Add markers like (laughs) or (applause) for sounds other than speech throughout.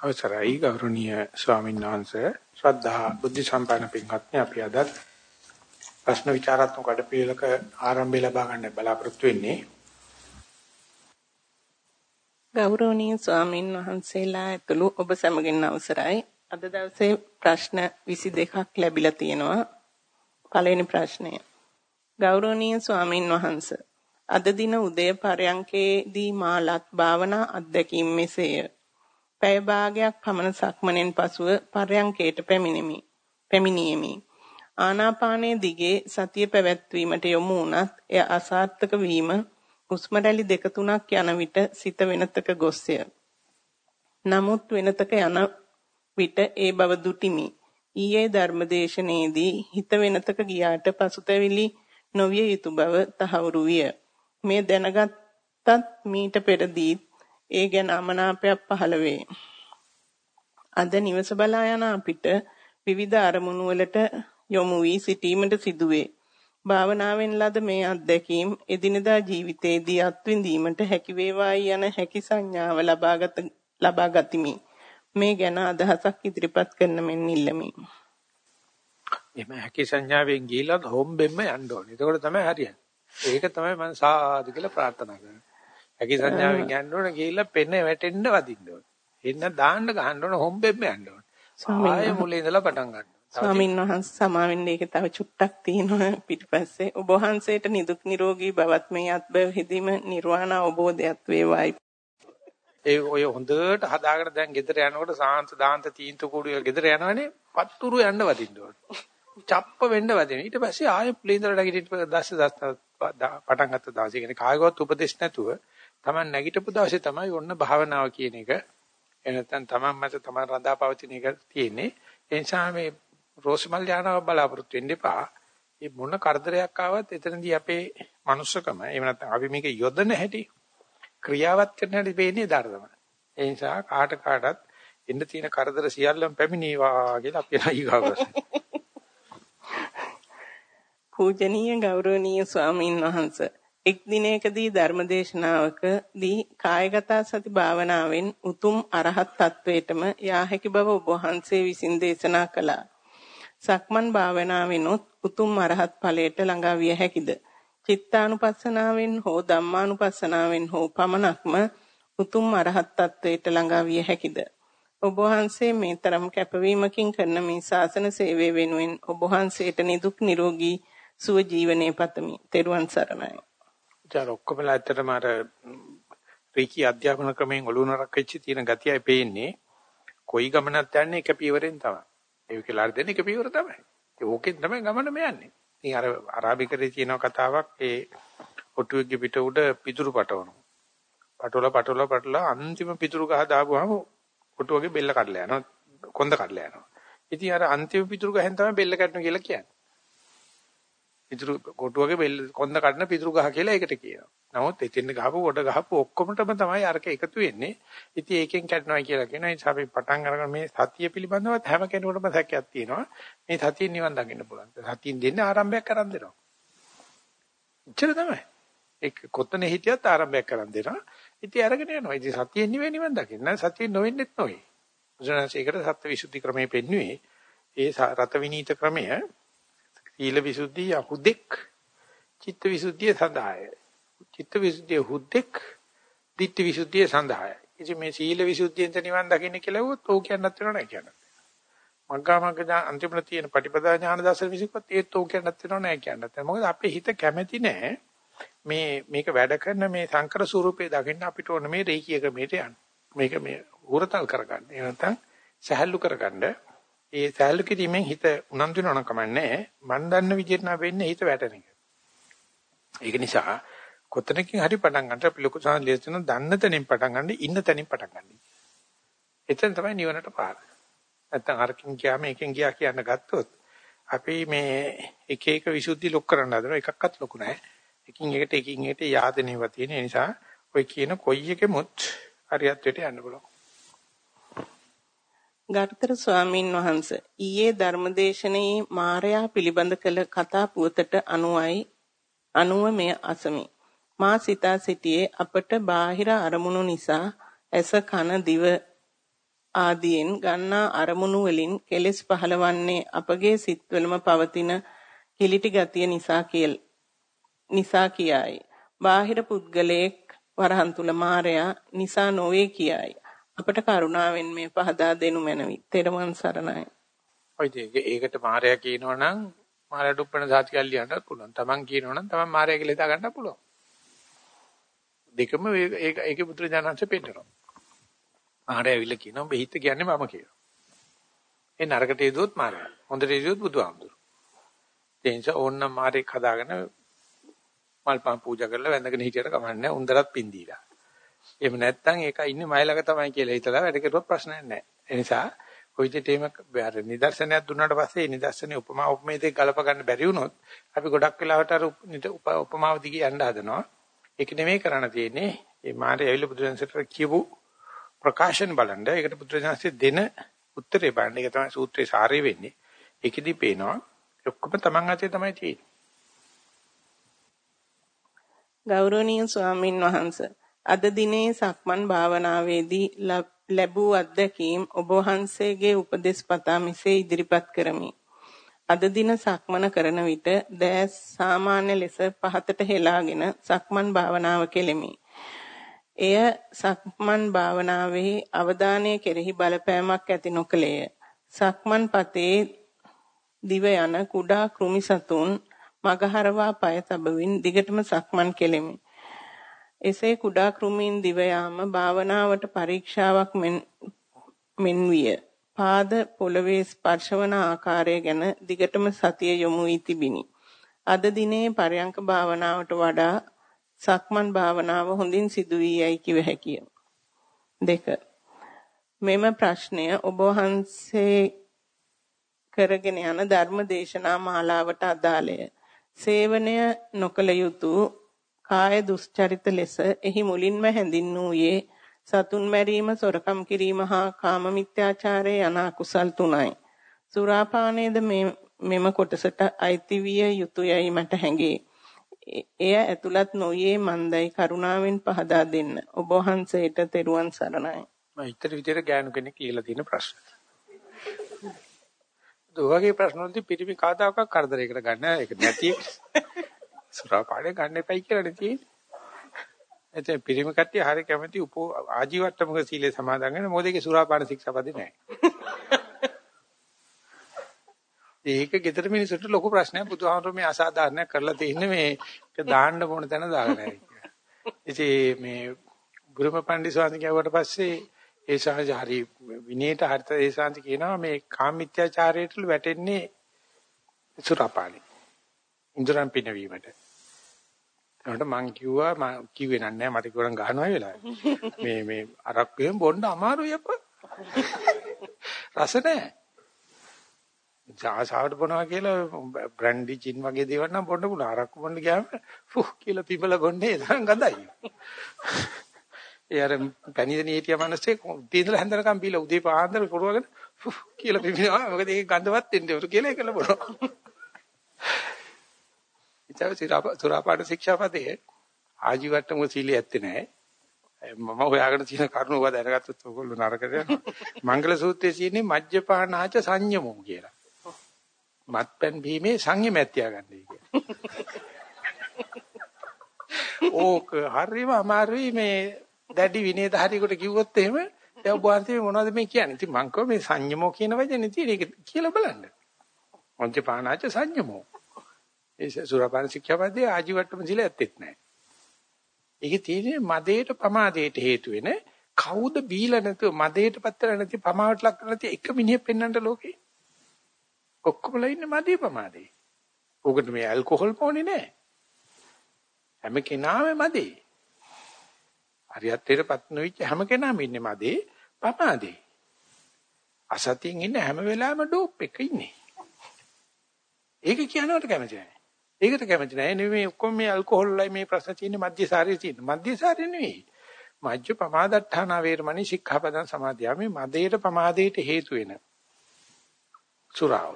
අවසරයි ගෞරවනීය ස්වාමීන් වහන්සේ. ශ්‍රද්ධා බුද්ධ සම්පන්න පින්වත්නි අපි අද ප්‍රශ්න විචාරාත්මක වැඩපිළිවෙලක ආරම්භය ලබා ගන්න බලාපොරොත්තු වෙන්නේ. ගෞරවනීය ස්වාමින් වහන්සේලා ඇතුළු ඔබ සැමගෙන් අවසරයි. අද දවසේ ප්‍රශ්න 22ක් ලැබිලා තියෙනවා. පළවෙනි ප්‍රශ්නය. ගෞරවනීය ස්වාමින් වහන්සේ අද දින උදේ පරයන්කේදී මාලත් භාවනා අධ්‍යක්ීම් මෙසේය. පැය භාගයක් පමණ සක්මණෙන් පසුව පර්යංකයට පැමිණෙමි. පැමිණීමේ ආනාපානයේ දිගේ සතිය පැවැත්වීමට යොමු වුණත් එය අසාර්ථක වීම හුස්ම රැලි දෙක තුනක් යන විට සිත වෙනතක ගොස්ය. නමුත් වෙනතක යන විට ඒ බව දුටිමි. ඊයේ ධර්මදේශනයේදී හිත වෙනතක ගියාට පසුතැවිලි නොවිය යුතු බව තහවුරු විය. මේ දැනගත්තත් මීට පෙරදී ඒ ගැන අමනාපයක් පහළ වේ. අද නිවස බලා යන අපිට විවිධ අරමුණු වලට යොමු වී සිටීමට සිදුවේ. භාවනාවෙන් ලද මේ අත්දැකීම් එදිනදා ජීවිතයේදී අත්විඳීමට හැකි වේවායි යන හැකි සංඥාව ලබාගත ලබා ගතිමි. මේ ගැන අදහසක් ඉදිරිපත් කරන මෙන් ඉල්ලමි. එහම හැකි සංඥාවෙන් ගිහිලා හොම්බෙන්න යන්න ඕනේ. එතකොට තමයි හරියන්නේ. ඒක තමයි මම සාදු කියලා ප්‍රාර්ථනා කරන්නේ. හැකි සංඥාවෙන් යන්න ඕන ගිහිල්ලා පෙන වැටෙන්න වදින්න ඕන. එන්න දාන්න ගහන්න ඕන හොම්බෙන්න යන්න ඕන. ආයෙ මුලින් ඉඳලා පටන් ගන්න. ස්වාමීන් වහන්සේ සමාවෙන්න ඒක තව චුට්ටක් තියෙනවා පිටිපස්සේ ඔබ වහන්සේට නිදුක් නිරෝගී බවත් මේ අත්බව හිදීම නිර්වාණ අවබෝධයත් වේවායි. ඒ ඔය හොඳට හදාගෙන දැන් ගෙදර යනකොට සාන්ත දාන්ත තීන්ත කුඩුව ගෙදර යනවනේ පත්තුරු යන්න වදින්න ඕන. චප්ප වෙන්න වදින. ඊට පස්සේ ආයෙ ප්ලේන්දර ඩගිට දස්ස දස්ස පටන් ගත්ත දවසේ කියන්නේ කායගත උපදේශ නැතුව Taman නැගිටපු දවසේ තමයි ඔන්න භාවනාව කියන එක. එනතන් Taman මත Taman රඳාපවතින එක තියෙන්නේ. ඒ නිසා මේ රෝසමල් ඥානව බලාපොරොත්තු වෙන්න එපා. මේ මොන කරදරයක් ආවත් එතනදී අපේ මනුස්සකම එහෙම නැත්නම් අපි මේක යොදන හැටි ක්‍රියාවත් කරන හැටි පේන්නේ ඊදාට තමයි ඒ නිසා කාට කාටත් එන්න තියෙන කරදර සියල්ලම පැමිණේවා කියලා අපි ඊගාව (laughs) පූජනීය ගෞරවනීය ස්වාමීන් වහන්සේ. එක් දිනයකදී ධර්මදේශනාවකදී කායගත සති භාවනාවෙන් උතුම් අරහත් තත්වයටම යා හැකි බව ඔබ වහන්සේ විසින් දේශනා කළා. සක්මන් භාවනාවෙනොත් උතුම් අරහත් ඵලයට ළඟා විය හැකිද? චිත්තානුපස්සනාවෙන් හෝ ධම්මානුපස්සනාවෙන් හෝ පමණක්ම උතුම් අරහත් තත්වයට ළඟා විය හැකිද? ඔබ වහන්සේ මේ තරම් කැපවීමකින් කරන මේ ශාසන සේවය වෙනුවෙන් ඔබ වහන්සේට නිදුක් නිරෝගී සුව ජීවනයේ පතමි. තෙරුවන් සරණයි. ජාර ඔක්කොමලා ඇත්තටම අර රීකී අධ්‍යාපන ක්‍රමයෙන් ඔලුනරක් වෙච්ච තියෙන ගතියයි පේන්නේ. කොයි ගමනක් යන්නේ එක පියවරෙන් තමයි. ඒක කියලා දෙන්නේ එක පියවර තමයි. ඒකෙන් තමයි ගමන මෙයන්නේ. ඉතින් අර අරාබිකරේ තියෙන කතාවක් ඒ ඔටුවෙක්ගේ පිට උඩ පිටුරු පටවනවා. පටවල පටවල පටවල අන්තිම පිටුරු ගහ දාපුවාම ඔටුවගේ බෙල්ල කඩලා යනවා. කොන්ද කඩලා යනවා. ඉතින් අර අන්තිම පිටුරු ගහෙන් තමයි බෙල්ල කඩනවා කියලා කියන්නේ. පිටුරු කොටුවගේ බෙල්ල කොන්ද කඩන පිටුරු ගහ කියලා ඒකට කියනවා. නමුත් එතෙන් ගහපු කොට ගහපු ඔක්කොමතම තමයි අරක එකතු වෙන්නේ. ඉතින් ඒකෙන් කැඩනවා කියලා කියනවා. ඒ නිසා අපි පටන් අරගෙන මේ සතිය පිළිබඳව හැම කෙනෙකුටම සැකයක් තියෙනවා. මේ සතියෙන් නිවන් දකින්න පුළුවන්. සතියෙන් දෙන්නේ ආරම්භයක් කරන් දෙනවා. ඉච්චර තමයි. ඒක කොතන හිටියත් ආරම්භයක් කරන් දෙනවා. ඉතින් අරගෙන යනවා. ඉතින් සතියෙන් නෙවෙයි නිවන් දකින්න. සතියෙන් නොවෙන්නෙත් නොවේ. බුදුරජාණන්සේකට සත්‍ය විසුද්ධි ක්‍රමයේ පෙන්වුවේ ඒ රත විනීත ක්‍රමය සීල විසුද්ධිය හුදෙක් චිත්ත විසුද්ධිය සඳහාය. චිත්ත විසුද්ධිය හුදෙක් ditthi විසුද්ධිය සඳහාය. ඉතින් මේ සීල විසුද්ධියෙන් නිවන් දකින්න කියලා වුත් ඕක කියන්නත් වෙනව නෑ කියන්න. මග්ගා මග්ග අන්තිමට තියෙන පටිපදා ඥාන දර්ශන විසුද්ධියත් ඒත් ඕක කියන්නත් වෙනව නෑ කියන්නත්. මොකද අපේ හිත කැමැති නෑ මේ මේක වැඩ කරන මේ සංකර ස්වරූපේ දකින්න අපිට ඕන මේ රේකී ක්‍රමයට යන්න. මේක මේ උරතල් කරගන්න. ඒ නැත්නම් සහැල්ලු කරගන්න. ඒ සෑහළු කිරීමෙන් හිත උනන්දු වෙනවනම් කමන්නේ මන් දන්න විදිහට නම් වෙන්නේ හිත වැටෙන එක. ඒක නිසා කොතනකින් හරි පටන් ගන්නට අපි ලොකු සාහලිය දෙන දන්න තැනින් පටන් ගන්න ඉන්න තැනින් පටන් ගන්න. එතෙන් තමයි නිවනට පාර. නැත්තම් අරකින් ගියාම එකෙන් ගියා කියන්න ගත්තොත් අපි මේ එක එක විසුද්ධි ලොක් කරන්න හදනවා එකක්වත් ලොකු නැහැ. එකින් එකට එකින් එකට යාදනේව තියෙන නිසා ඔය කියන කොයි එකෙමුත් හරියටට යන්න පුළුවන්. ගරුතර ස්වාමින් වහන්ස ඊයේ ධර්මදේශනයේ මාරයා පිළිබඳ කළ කතා පුවතට අනුවයි අනුව මෙය අසමි. මා සිතා සිටියේ අපට බාහිර අරමුණු නිසා ඇස කන දිව ආදීන් ගන්නා අරමුණු වලින් කෙලෙස් පහළවන්නේ අපගේ සිත්වලම පවතින කිලිටි ගතිය නිසා කියල් නිසා කියයි. බාහිර පුද්ගලයෙක් වරහන් තුල මායя නිසා නොවේ කියයි. අපට කරුණාවෙන් මේ පහදා දෙනු මැනවි. තෙරමන් සරණයි. ඔය ඒකට මායя කියනවනම් මායя දුප්පණ සාති කල්ලියන්ට පුළුවන්. Taman කියනවනම් Taman මායя කියලා හිතා ගන්න පුළුවන්. දෙකම ඒක ඒකේ පුත්‍ර ජානංශෙ පෙන්නනවා. මායя ඇවිල්ලා කියනවා ඔබ හිත කියන්නේ මම කියලා. ඒ නරකට යදුවොත් මායя. හොඳට යදුවොත් බුදුහාමුදුරු. එතෙන්ස ඕන්නම් මායෙක් හදාගෙන මල් පහන් පූජා කරලා වැඳගෙන හිටියට කමන්නේ උන්දරත් පින් දීලා. එහෙම නැත්නම් ඒක ඉන්නේ මයි ළඟ තමයි කියලා හිතලා වැඩ කරුවොත් ප්‍රශ්නයක් නැහැ. ඒ නිසා කොයි දෙයකම අර නිදර්ශනයක් දුන්නාට පස්සේ ඒ නිදර්ශනේ උපමා උපමේය දෙක ගලප ගන්න බැරි වුණොත් අපි ගොඩක් වෙලාවට අර උපමාව දිගේ යන්න හදනවා. ඒක නෙමෙයි කරන්න තියෙන්නේ. මේ මාරේ ඇවිල්ලා බුදුරජාණන්සේට කියපු ප්‍රකාශන බලන්න. ඒකට බුදුරජාණන්සේ දෙන උත්තරේ බලන්න. ඒක තමයි සූත්‍රයේ සාරය වෙන්නේ. ඒකෙදි පේනවා ඔක්කොම Taman අතේ තමයි තියෙන්නේ. ගෞරවනීය ස්වාමින් වහන්සේ අද දිනේ සක්මන් භාවනාවේදී ලැබූ අත්දැකීම් ඔබ වහන්සේගේ උපදෙස් පතා මෙසේ ඉදිරිපත් කරමි. අද දින සක්මන කරන විට දැස් සාමාන්‍ය ලෙස පහතට හෙලාගෙන සක්මන් භාවනාව කෙලෙමි. එය සක්මන් භාවනාවේ අවධානය කෙරෙහි බලපෑමක් ඇති නොකලේය. සක්මන් පතේ දිව යන කුඩා කෘමි සතුන් මගහරවා පය තබමින් දිගටම සක්මන් කෙලෙමි. එසේ කුඩා කෘමීන් දිව යාම භාවනාවට පරීක්ෂාවක් මෙන් විය. පාද පොළවේ ස්පර්ශවන ආකාරය ගැන දිගටම සතිය යොමු වී තිබිනි. අද දිනේ පරයන්ක භාවනාවට වඩා සක්මන් භාවනාව හොඳින් සිදු වී යයි කිව හැකිය. දෙක මෙම ප්‍රශ්නය ඔබ වහන්සේ කරගෙන යන ධර්ම දේශනා මාලාවට අදාළය. සේවනය නොකළ යුතු කාය දුස්චරිත ලෙස එහි මුලින්ම හැඳින්වූයේ සතුන් මැරීම, සොරකම් කිරීම හා කාම මිත්‍යාචාරය යන අකුසල් තුනයි. සුරාපානයේද මෙම කොටසට අයිති විය යුතුයයි මට හැඟේ. එය ඇතුළත් නොයේ මන්දයි කරුණාවෙන් පහදා දෙන්න. ඔබ වහන්සේට තෙරුවන් සරණයි. මම ඉතර විතර ගෑනු කෙනෙක් කියලා තියෙන ප්‍රශ්න. ඔයගේ ප්‍රශ්න වලදී පිරිමි කාදාවක් කරදරයකට ගන්න ඒක නැති සුරාපානේ ගන්න එපයි කියලා නේ තියෙන්නේ. එතෙන් පිරිමි කට්ටිය හරිය කැමති උපෝ ආජීවට්ටමක සීලේ සමාදන් වෙන මොකද ඒකේ සුරාපාන ශික්ෂාපදේ නැහැ. ඒක ගෙදර මිනිස්සුන්ට ලොකු ප්‍රශ්නයක් බුදුහාමුදුරුවෝ මේ අසාධාරණයක් කරලා තින්නේ මේ දාන්න ඕන තැන දාගෙන නැහැ කියලා. ඉතින් මේ ගුරුම පණ්ඩිත ස්වාමීන් කියවට පස්සේ ඒ සාහජ හරි විනේට හරිත ඒ සාන්ති කියනවා මේ කාමීත්‍යාචාරයට වැටෙන්නේ සුරාපානේ. ඉන්ද්‍රයන් පිනවීමට. ඒකට මං කිව්වා මං කිව්වේ නෑ මට කිව්වනම් ගහනවා වෙලාවේ. මේ මේ අරක් ගෙන් බොන්න අමාරුයි අප්පා. රස නෑ. ආසාවට බොනවා කියලා බ්‍රැන්ඩි ජින් වගේ දේවල් නම් බොන්න පුළුවන්. අරක්කු බොන්න ගියාම ෆුහ් කියලා පිපල බොන්නේ තරම් ගඳයි. ඒ අර පැණිදෙන හිටිය මිනිස්සේ තීන්දල හැන්දනකම් බීලා උදේ පාන්දර කරවගෙන ෆුහ් කියලා පිපිනවා. මොකද ඒක ගඳවත් දෙන්නේ උරු කියලා ඒකල බොනවා. ඉතින් සුරාපාන ශික්ෂාපදයේ ආජීවට්ටම සීලිය ඇත්තේ නැහැ. මම හොයාගෙන තියෙන කරුණුව දැනගත්තොත් ඔයගොල්ලෝ නරකට යනවා. මංගල සූත්‍රයේ තියෙන්නේ මජ්ජපානාච සංයමෝ කියලා. මත්පැන් බීමේ සංයමයක් තියාගන්නයි කියලා. ඕක හරිම අමාරුයි මේ දැඩි විනයධාරියෙකුට කිව්වොත් එහෙම දැන් ඔබ වහන්සේ මොනවද මේ කියන්නේ? ඉතින් මං කව මේ සංයමෝ කියන වචනේ තියෙන එක කියලා බලන්න. මජ්ජපානාච සංයමෝ. ඒ සුරපාන ශික්ෂාපදයේ ආජීවට්ටම සිල ඇත්තෙත් නැහැ. ඒකේ තියෙන්නේ මදේට පමාදේට හේතු වෙන කවුද බීලා නැතුව මදේට පත්තර නැති පමාවට ලක් කරලා නැති එක මිනිහෙක් පෙන්වන්නට ලෝකේ. ඔක්කොමලා ඉන්නේ මදේ පමාදේ. උකට මේ ඇල්කොහොල් පොන්නේ නැහැ. හැම කෙනාම මදේ. හරියටේටපත් නොවිච්ච හැම කෙනාම ඉන්නේ මදේ පමාදේ. අසතියින් ඉන්න හැම වෙලාවෙම ඩෝප් එක ඉන්නේ. ඒක කියනවට කැමති නැහැ. ඒකට කැමති නැහැ. නෙමෙයි ඔක්කොම මේ ඇල්කොහොල්ලයි මේ ප්‍රශ්න තියෙන්නේ මධ්‍යසාරයේ තියෙන්නේ. මධ්‍යසාරයේ නෙවෙයි. මජ්ජ පමාදට්ඨාන වේරමණී සික්ඛාපදං සමාදියාමි මදේට පමාදේට හේතු වෙන සුරාව.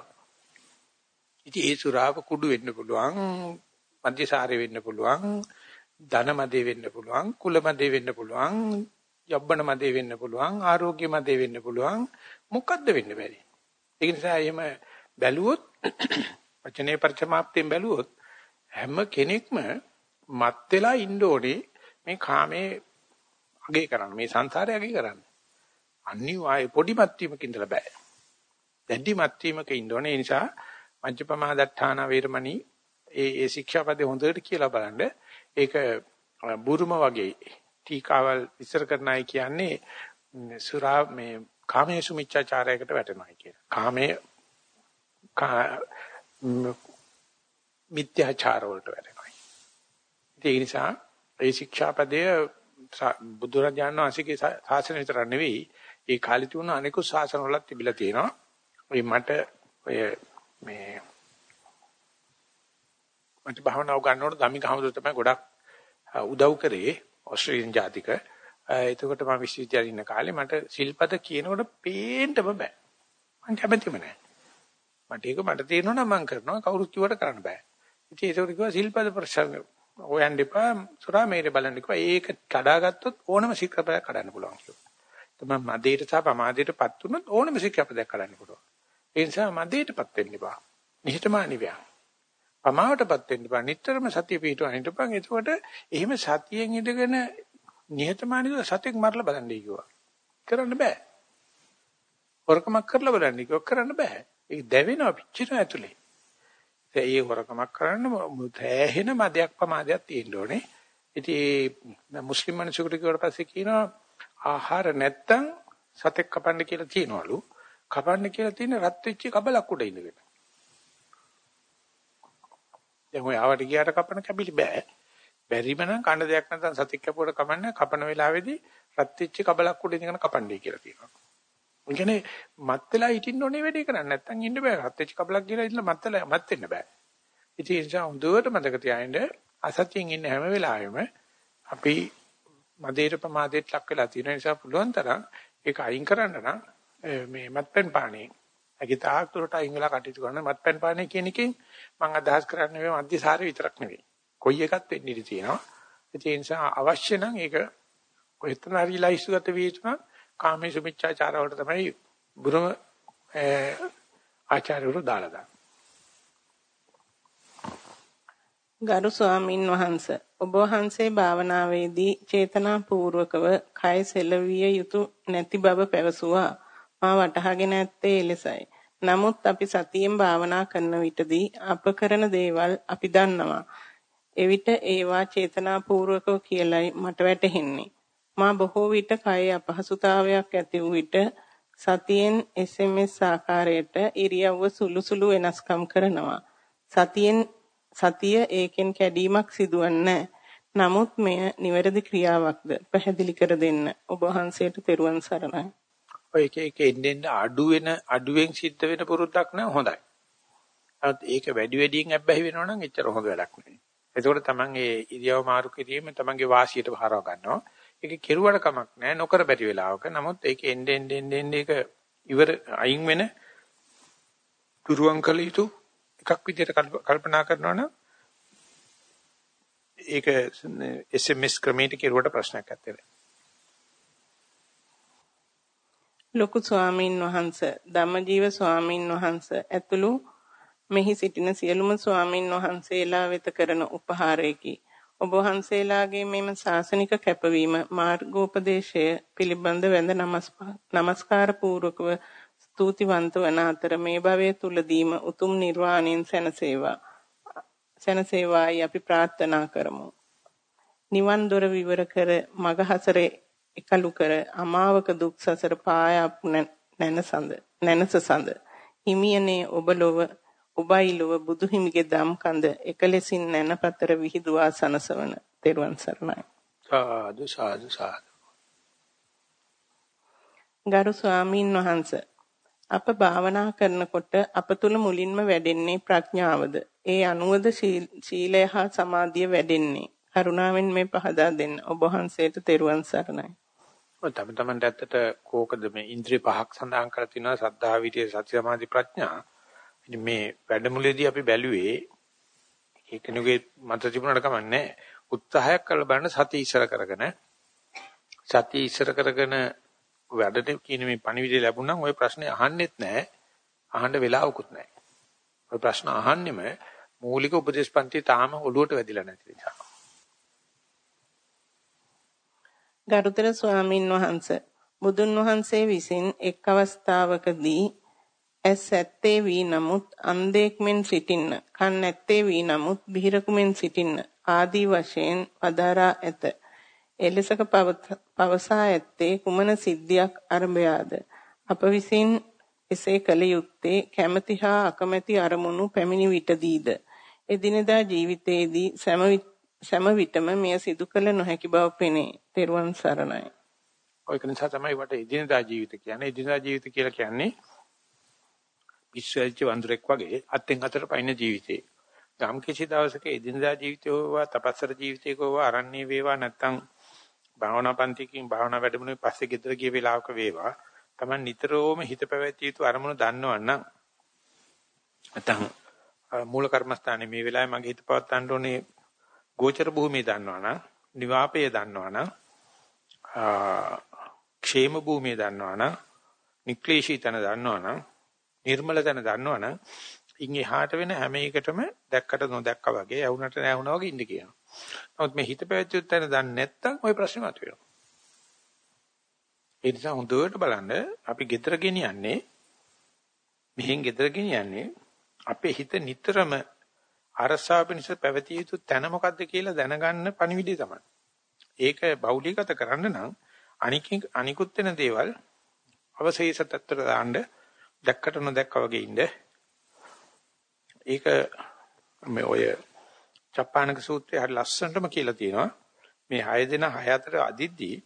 ඉතින් ඒ සුරාව කුඩු වෙන්න පුළුවන්, මධ්‍යසාරේ වෙන්න පුළුවන්, ධන මදේ වෙන්න පුළුවන්, කුල මදේ වෙන්න පුළුවන්, යබ්බන මදේ වෙන්න පුළුවන්, ආරෝග්‍ය මදේ වෙන්න පුළුවන්. මොකද්ද වෙන්න බැරි? ඒ නිසා එහෙම බැලුවොත් වචනේ පරිචමාප්තියෙන් බැලුවොත් හැම කෙනෙක්ම මත් වෙලා ඉන්න ඕනේ මේ කාමයේ අගේ කරන්න මේ සංසාරය අගේ කරන්න. අනිවාර්ය පොඩි මත්වීමක ඉඳලා බෑ. දැඩි මත්වීමක ඉන්න ඕනේ. ඒ නිසා මජ්ජපමා දත්තාන වේරමණී ඒ ඒ ශික්ෂාපදේ හොඳට කියලා බලන්න. ඒක බුරුම වගේ ටීකාවල් විස්තර කරනයි කියන්නේ සුරා මේ කාමයේ මිච්ඡාචාරයකට වැටෙනවා කියන. කාමයේ මිත්‍යාචාර වලට වැටෙනවා. ඒ නිසා ඒ ශික්ෂාපදය බුදුරජාණන් වහන්සේගේ ශාසනය විතර නෙවෙයි ඒ කාලේ තිබුණ අනිකුත් ශාසන වලත් තිබිලා තියෙනවා. ඔය මට ඔය මේ මට භාවනාව ගන්නකොට ධම්මික හමුදුර තමයි ගොඩක් උදව් කරේ ඕස්ට්‍රේලියානු ජාතික. එතකොට මම විශ්වවිද්‍යාලේ ඉන්න කාලේ මට සිල්පද කියනකොට පේන්නම බෑ. මම කැමතිම නෑ. මට ඒක මට තේරෙනවා නම් මම කරනවා කවුරුත් කිව්වට කරන්න බෑ. ඉතින් ඒකට කිව්වා සිල්පද ප්‍රශ්න හොයන්න එපා සුරා මේරේ බලන්න කිව්වා. ඒක කඩාගත්තොත් ඕනම ශික්ෂාපදයක් කඩන්න පුළුවන් කිව්වා. තමයි මදේට සහ පමාදේටපත් වුණොත් ඕනම ශික්ෂාපදයක් කඩන්න පුළුවන්. ඒ නිසා මදේටපත් වෙන්න එපා. නිහතමානී වෙන්න. පමාවටපත් වෙන්න එපා. නිතරම සතිය පිටවන්න හිටපන්. එතකොට එහෙම සතියෙන් ඉඳගෙන නිහතමානීව සතෙක් මරලා බලන්නයි කිව්වා. කරන්න බෑ. වරකමක් කරලා බලන්න කිව්වා. කරන්න බෑ. ඒක දැවෙනවා පිච්චෙනවා ඇතුලේ. ඒ හොරකමක් කරන්න තෑහෙන මදයක් පමාදයක් තියෙන්න ඕනේ. ඉතින් ඒ මුස්ලිම් මිනිසෙකුට කිව්වට පස්සේ කියනවා ආහාර නැත්තම් සතෙක් කපන්න කියලා තියනවලු. කපන්න කියලා තියෙන රත් වෙච්ච කබලක් උඩ ඉඳගෙන. දැන් ඔය ආවට ගියාට කපන කැබිලි බෑ. බැරිම නම් කන්න දෙයක් නැත්නම් සතෙක් කැපුවට කමන්නේ කපන වෙලාවේදී රත් වෙච්ච කබලක් උඩ ඉඳගෙන කපන්නයි කියලා තියෙනවා. ඒ කියන්නේ මත් වෙලා හිටින්න ඕනේ වැඩේ කරන්නේ නැත්නම් ඉන්න බෑ. රත් වෙච්ච කබලක් ගිහලා ඉන්න මත් වෙලා මත් වෙන්න බෑ. ඉතින් ඒ නිසා හොඳට මතක තියාගන්න අසත්‍යයෙන් ඉන්න හැම වෙලාවෙම අපි මදේට ප්‍රමාදයට ලක් වෙලා තියෙන නිසා පුළුවන් තරම් ඒක අයින් කරන්න නම් මේ මත්පැන් පානේ අගේ තාක් දුරට අයින් වෙලා කටයුතු කරන මත්පැන් පානේ කියන එකෙන් මම අදහස් කරන්නේ මේ මධ්‍යසාරය විතරක් නෙවෙයි. කොයි එකත් වෙන්න ඉඩ තියෙනවා. ඒ නිසා අවශ්‍ය නම් ඒක කොහෙතන හරි ලයිස්තු ගත විය යුතු නම් කාමයේ සුමිච්ඡාචාර වලට තමයි බුරුම ආචාර්යවරු දාලා දාන්නේ. ගරු ස්වාමින් වහන්ස ඔබ වහන්සේ භාවනාවේදී චේතනාපූර්වකව කය සෙලවිය යුතු නැති බව පැවසුවා. මා වටහාගෙන ඇත්තේ එලෙසයි. නමුත් අපි සතියෙන් භාවනා කරන විටදී අප කරන දේවල් අපි දන්නවා. එවිට ඒවා චේතනාපූර්වකව කියලයි මට වැටහෙන්නේ. මා බොහෝ විට කය අපහසුතාවයක් ඇති වූ විට සතියෙන් SMS ආකාරයට ඉරියව්ව සුළු සුළු වෙනස්කම් කරනවා. සතියෙන් සතිය ඒකෙන් කැඩීමක් සිදුවන්නේ නමුත් මෙය නිවැරදි ක්‍රියාවක්ද පැහැදිලි කර දෙන්න ඔබ වහන්සේට තෙරුවන් සරණයි. ඔය එක එක එන්නෙන් අඩු වෙන අඩුවෙන් සිද්ධ වෙන පුරුද්දක් නම් හොඳයි. නමුත් ඒක වැඩි වැඩියෙන් අබ්බැහි වෙනවා නම් එච්චර හොඳ වැඩක් නෙවෙයි. ඒකෝට තමන් ඒ ඉරියව මාරු කිරීම තමන්ගේ වාසියට හරව ගන්නවා. ඒක කෙරුවට කමක් නැහැ නොකර බැරි වෙලාවක. නමුත් ඒක එන්න එන්න එන්න ඒක ඉවර අයින් වෙන දුරුවන් කළ යුතු එකක් විදිහට කල්පනා කරනවා නම් ඒක SMS ක්‍රමයට කෙරුවට ප්‍රශ්නයක් නැත්තේ. ලොකු ස්වාමින් වහන්සේ ධම්මජීව ස්වාමින් වහන්සේ ඇතුළු මෙහි සිටින සියලුම ස්වාමින් වහන්සේලා වෙත කරන උපහාරයකි. ඔබ වහන්සේලාගේ මෙම ශාසනික කැපවීම මාර්ගෝපදේශය පිළිබඳ වැඳ නමස්කාර පූර්වකව ස්තුතිවන්ත වන අතර මේ භවයේ තුලදීම උතුම් නිර්වාණයෙන් සැනසේවා. සැනසේවායි අපි ප්‍රාර්ථනා කරමු. නිවන් දොර විවර කර මගහසරේ එකලු කර අමාවක දුක් සසර පායාපු නැනසඳ නැනස සඳ හිමියනේ ඔබ ලොව ඔබයි ලොව බුදු හිමිගේ දම් කඳ එකලෙසින් නැනපතර විහිදුවා සනසවන තෙරුවන් සරණයි සාදු සාදු සාදු ගරු ස්වාමීන් වහන්සේ අප භාවනා කරනකොට අප තුල මුලින්ම වැඩෙන්නේ ප්‍රඥාවද. ඒ අනුවද සීලය හා සමාධිය වැඩෙන්නේ. කරුණාවෙන් මේ පහදා දෙන්න. ඔබ වහන්සේට තෙරුවන් සරණයි. තම තමන්ට ඇත්තට කෝකද මේ ඉන්ද්‍රිය පහක් සඳහන් කරලා තිනවා සද්ධා විදියේ සති සමාධි ප්‍රඥා. ඉතින් මේ වැඩමුළුවේදී අපි බැලුවේ ඒකනුගේ මත තිබුණාට කමන්නේ උත්සාහයක් කරලා බලන්න සතිය ඉස්සර කරගෙන. සතිය ඉස්සර කරගෙන වැඩට කියන මේ පණිවිඩය ලැබුණනම් ওই ප්‍රශ්නේ අහන්නෙත් නැහැ. අහන්න වෙලාවකුත් නැහැ. ඔය ප්‍රශ්න අහන්නෙම මූලික උපදේශ පන්ති තාම ඔළුවට වැදිලා නැති නිසා. ගරුතර ස්වාමින් වහන්සේ බුදුන් වහන්සේ විසින් එක් අවස්ථාවකදී ඇස් ඇත්තේ වී නමුත් අන්ධෙක් මෙන් සිටින්න කන් ඇත්තේ වී නමුත් බිහිරකු මෙන් සිටින්න ආදී වශයෙන් වදාරා ඇත එලෙසක පවසා ඇත්තේ කුමන සිද්ධියක් අරඹයාද අප විසින් එසේ කළ යුත්තේ කැමැති හා අකමැති අරමුණු පැමිණි විටදීද එදිනදා ජීවිතයේදී සෑම විටම මෙය සිදු කළ නොහැකි බව පෙනේ. තෙරුවන් සරණයි. ඔයක නිසා තමයි වට එදිනදා ජීවිත කියන්නේ. එදිනදා ජීවිත කියලා කියන්නේ පිස්සුවැච්ච වඳුරෙක් වගේ අත්ෙන් අතට පයින් ජීවිතේ. ගම් කිසි දවසක එදිනදා ජීවිතේ වේවා තපස්සර ජීවිතේක වේවා අරණ්‍ය වේවා නැත්තම් භාවනා පන්තිකින් භාවනා වැඩමුළුවේ පස්සේ ගෙදර ගිය වෙලාවක වේවා Taman නිතරම හිත පැවැත්විය යුතු අරමුණු දන්නවනම් නැත්තම් මූල කර්මස්ථානේ මේ වෙලාවේ මගේ හිත පවත් ගන්න ඕනේ ගෝචර භූමිය දන්නවනම් නිවාපය දන්නවනම් ക്ഷേම භූමිය දන්නවනම් නික්ලේශී තන දන්නවනම් නිර්මල තන දන්නවනම් ඉන් එහාට වෙන හැම එකටම දැක්කට නොදැක්කා වගේ ඇහුනට නැහුණා වගේ ඉන්න කියනවා. නමුත් මේ හිත පැවැත්වියොත් තැන දන්නේ නැත්නම් ওই ප්‍රශ්නේ මතුවෙනවා. ඒ නිසා හොඳට බලන්න අපි ගෙදර ගෙනියන්නේ මෙහෙන් ගෙදර ගෙනියන්නේ අපේ හිත නිතරම අරසාව පිණිස පැවතිය යුතු තැන මොකද්ද කියලා දැනගන්න පණිවිඩය තමයි. ඒක බෞලිකත කරන්න නම් අනික අනිකුත් වෙන දේවල් අවශේෂ තත්ත්වයට දාන්න දැක්කට නොදැක්කා වගේ ඉන්න. ඒක මේ ඔය චප්පානක සූත්‍රය හරි ලස්සනටම කියලා තියෙනවා. මේ 6 දෙනා 6 අතර අදිද්දී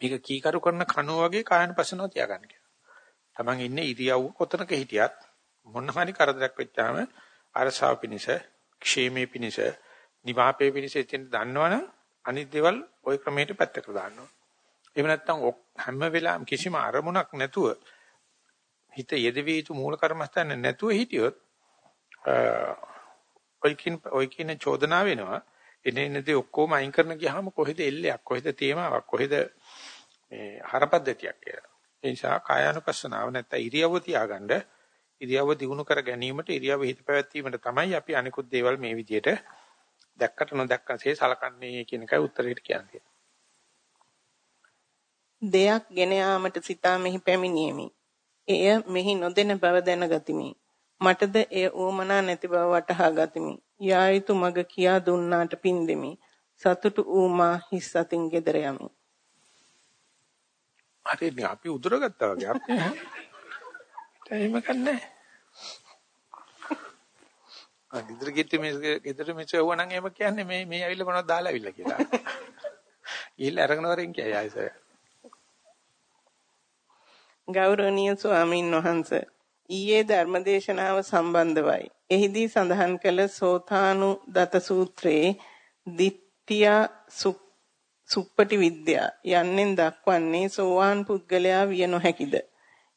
මේක කීකරු කරන කණුව වගේ කායන පසනෝ තියාගන්න කියලා. Taman ඉන්නේ ඉරියව්ව කොතනක හිටියත් මොන හරි කරදරයක් වෙච්චාම අරසාව පිනිස, ക്ഷേමේ පිනිස, නිවාපේ පිනිස ඉතින් දන්නවනම් අනිත් දේවල් ওই ක්‍රමයට පැත්තකට දාන්න ඕන. එහෙම නැත්නම් හැම වෙලාවෙම කිසිම අරමුණක් නැතුව හිත යෙදවිය යුතු මූල කර්මස්ථාන නැතුව හිටියොත් ඔය කින් ඔය කින චෝදනා වෙනවා. එනේ නැති ඔක්කොම අයින් කරන ගියාම කොහෙද එල්ලයක් කොහෙද තේමාවක් කොහෙද මේ හරපද්ධතියක් කියලා. ඒ නිසා කායानुපස්සනාව නැත්නම් ඉරියව්ව තියාගන්න ඉරියව්ව දිනු කර ගැනීමට ඉරියව්ව හිත පැවැත්වීමට තමයි අපි අනිකුත් දේවල් මේ විදිහට දැක්කට නොදැක්කසේ සලකන්නේ කියන එකයි උත්තරේට කියන්නේ. දෙයක් ගෙන යාමට සිතා මෙහි පැමිණීමේ එය මෙහි නොදෙන බව දැනගතිමි. මටද එය ඌමනා නැති බව වටහා ගතිමි. යා යුතු මග කියා දුන්නාට පින් දෙමි. සතුටු ඌමා හිස් අතින් ගෙදර යමි. හරි අපි උදුරගත්තා වගේ අපි එහෙම කන්නේ ආ ගෙදර ගිහින් මේ ගෙදර මිස යවුවනම් එහෙම කියන්නේ මේ මේ ඇවිල්ලා මොනවද දාලා ඇවිල්ලා කියලා. (laughs) ගිහිල්ලා අරගෙන වරෙන් කියයි ආයෙසර. ගෞරවනීය ස්වාමීන් වහන්ස ඊයේ ධර්මදේශනාව සම්බන්ධවයි. එහිදී සඳහන් කළ සෝතානු දත සූත්‍රයේ දිට්ඨිය සුප්පටි විද්‍යා යන්නෙන් දක්වන්නේ සෝවාන් පුද්ගලයා විය නොහැකිද?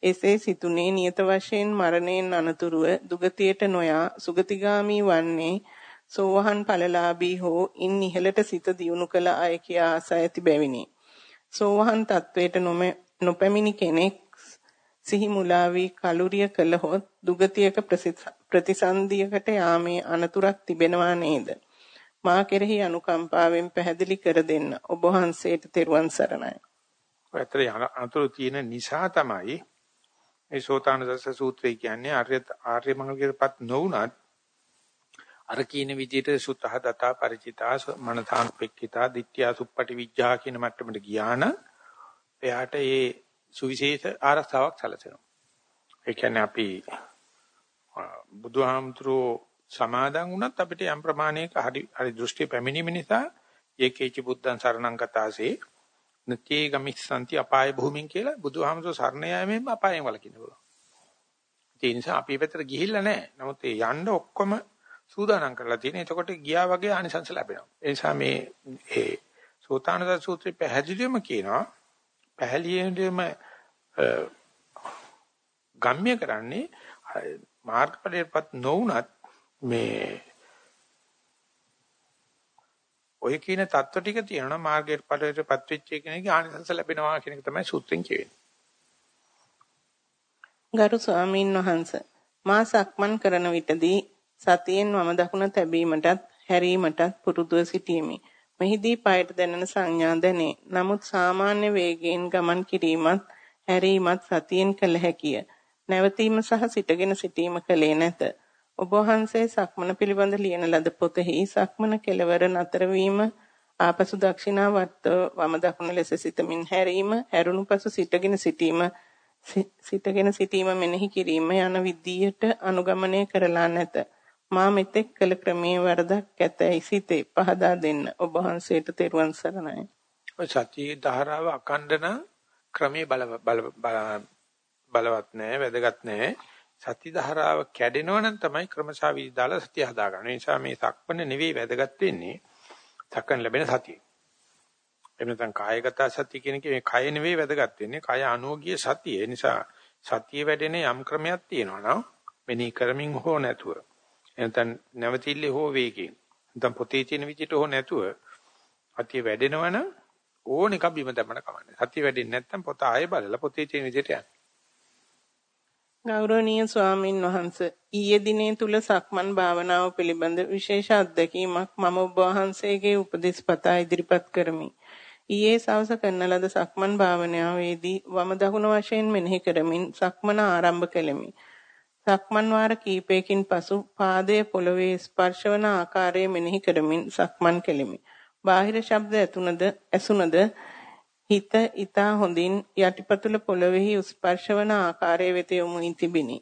එසේ සිතුනේ නියත වශයෙන් මරණයෙන් අනතුරුව දුගතියට නොයා සුගතිගාමි වන්නේ සෝවහන් ඵලලාභී හෝ ඉන් ඉහළට සිත දියුණු කළ අය කියා ආසා ඇති බැවිනි. සෝවහන් තත්වයට නොපැමිණි කෙනෙක් සිහි මුලා වී කලුරිය කළහොත් දුගතියක ප්‍රතිසන්දියකට යාමේ අනතුරක් තිබෙනවා නේද? මා කෙරෙහි අනුකම්පාවෙන් පැහැදිලි කර දෙන්න. ඔබ වහන්සේට තෙරුවන් සරණයි. ඔයතර අනතුරු තියෙන නිසා තමයි මේ සෝතානදස සූත්‍රය කියන්නේ ආර්ය ආර්ය මංගලකටපත් නොවුනත් අර කියන විදිහට සුතහ දතා ಪರಿචිතා මනසාන් පෙක්කිතා ditthiya suppati vijja කියන මට්ටමට ගියා නම් එයාට ඒ සුවිශේෂ ආරක්ෂාවක් සැලසෙනවා. ඒ කියන්නේ අපි බුදුහාමුදුරෝ සමාදන් වුණත් අපිට යම් ප්‍රමාණයක හරි හරි දෘෂ්ටි පැමිණීම නිසා ඒකේච බුද්ධං සරණං කතාසේ නතේ ගමිස්සanti අපාය භූමින් කියලා බුදුහාමුදුරෝ සරණ යෑමෙන් අපායෙන් වළකින්න පුළුවන්. ඒ නිසා අපි පැත්තට ගිහිල්ලා නැහැ. නමුත් ඒ යන්න ඔක්කොම සූදානම් කරලා තියෙන. එතකොට ගියා වගේ ආනිසංස ලැබෙනවා. ඒ නිසා මේ ඒ සෝතානද සූත්‍රය පැහැදිලිවම කියනවා පැහැලියෙම ගම්ම්‍ය කරන්නේ මාර්ගපදයටපත් නොවුනත් මේ ඔය කියන தত্ত্ব ටික තියෙනවා මාර්ගයට පඩේටපත් වෙච්ච කෙනෙක්ගේ ආනිසංස ලැබෙනවා කියන එක තමයි සූත්‍රෙන් කියවෙන්නේ. ගරු ස්වාමීන් වහන්ස මා සක්මන් කරන විටදී සතියෙන් වම දකුණ තැබීමටත් හැරීමටත් පුරුදුව සිටීමේ මෙහිදී පායට දැනෙන සංඥා දැනේ. නමුත් සාමාන්‍ය වේගයෙන් ගමන් කිරීමත් හැරීමත් සතියෙන් කළ හැකිය. නැවතීම සහ සිටගෙන සිටීම කලේ නැත. ඔබ වහන්සේ සක්මන පිළිබඳ ලියන ලද පොතෙහි සක්මන කෙලවර නතර වීම ආපසු දක්ෂිනා වට වම දකුණ ලෙස සිතමින් හැරීම හැරුණු පසු සිටගෙන සිටීම සිටගෙන සිටීම මෙනෙහි කිරීම යන විදියට අනුගමනය කරලා නැත. මා මෙතෙක් කළ ක්‍රමයේ වරදක් ඇතැයි සිතේ පහදා දෙන්න ඔබ වහන්සේට තෙරුවන් සරණයි. ඔය සතිය ධාරාව අකණ්ඩන ක්‍රමයේ බල බලවත් නැහැ වැදගත් නැහැ. සති ධාරාව කැඩෙනවා නම් තමයි ක්‍රමශාවී දාලා සතිය හදාගන්න. ඒ නිසා මේ සක්පන නෙවෙයි වැදගත් වෙන්නේ. සක්කන් ලැබෙන සතිය. එහෙම නැත්නම් කායගත සතිය කියන එකේ මේ කය නෙවෙයි වැදගත් වෙන්නේ. කය අනුෝගිය සතිය. ඒ නිසා සතිය වැඩෙන යම් ක්‍රමයක් තියෙනවා නම් මෙනි කරමින් හෝ නැතුව. එහෙනම් නැවතිල්ලේ හෝ වේගයෙන්. නැත්නම් පොතේ තියෙන විදිහට හෝ නැතුව සතිය වැඩෙනවා නම් ඕන එකක් බිම දැම්මම කමන්නේ. සතිය වැඩෙන්නේ නැත්නම් පොත ආයෙ බලලා පොතේ තියෙන විදිහට යන්න. ගෞරවනීය ස්වාමින් වහන්සේ ඊයේ දිනේ තුල සක්මන් භාවනාව පිළිබඳ විශේෂ අත්දැකීමක් මම ඔබ වහන්සේගේ උපදෙස් පතා ඉදිරිපත් කරමි. ඊයේ සවස කරන ලද සක්මන් භාවනාවේදී වම දකුණ වශයෙන් මෙනෙහි කරමින් සක්මන ආරම්භ කළෙමි. සක්මන් වාර කීපයකින් පසු පාදයේ පොළවේ ස්පර්ශවන ආකාරය මෙනෙහි කරමින් සක්මන් කෙලිමි. බාහිර ශබ්ද ඇතුණද ඇසුණද හිත ඊතා හොඳින් යටිපතුල පොළවේහි ස්පර්ශවන ආකාරය වෙත යොමු වී තිබිනි.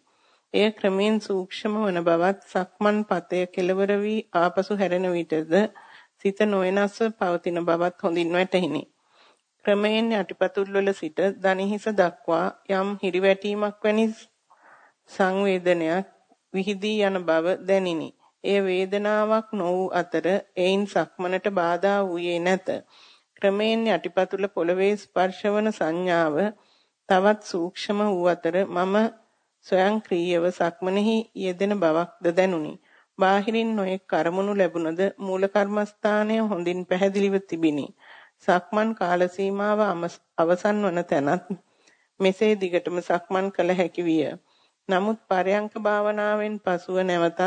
එය ක්‍රමෙන් සූක්ෂම වන බවත් සක්මන් පතය කෙලවර වී ආපසු හැරෙන විටද සිත නොවෙනස්ව පවතින බවත් හොඳින් වැටහිනි. ක්‍රමයෙන් යටිපතුල් වල සිට දණහිස දක්වා යම් හිරිවැටීමක් වැනි සංවේදනයක් විහිදී යන බව දැනිනි. එය වේදනාවක් නො වූ අතර එයින් සක්මනට බාධා වූයේ නැත. ක්‍රමයෙන් යටිපතුල පොළවේ ස්පර්ශවන සංඥාව තවත් සූක්ෂම වූ අතර මම ස්වයංක්‍රීයව සක්මනෙහි යෙදෙන බවක්ද දැනුනි. බාහිරින් නොයෙක් කරමුණු ලැබුණද මූල කර්මස්ථානය හොඳින් පැහැදිලිව තිබිනි. සක්මන් කාල සීමාව අවසන් වන තැනත් මෙසේ දිගටම සක්මන් කළ හැකි විය. නමුත් පරයන්ක භාවනාවෙන් පසුව නැවතත්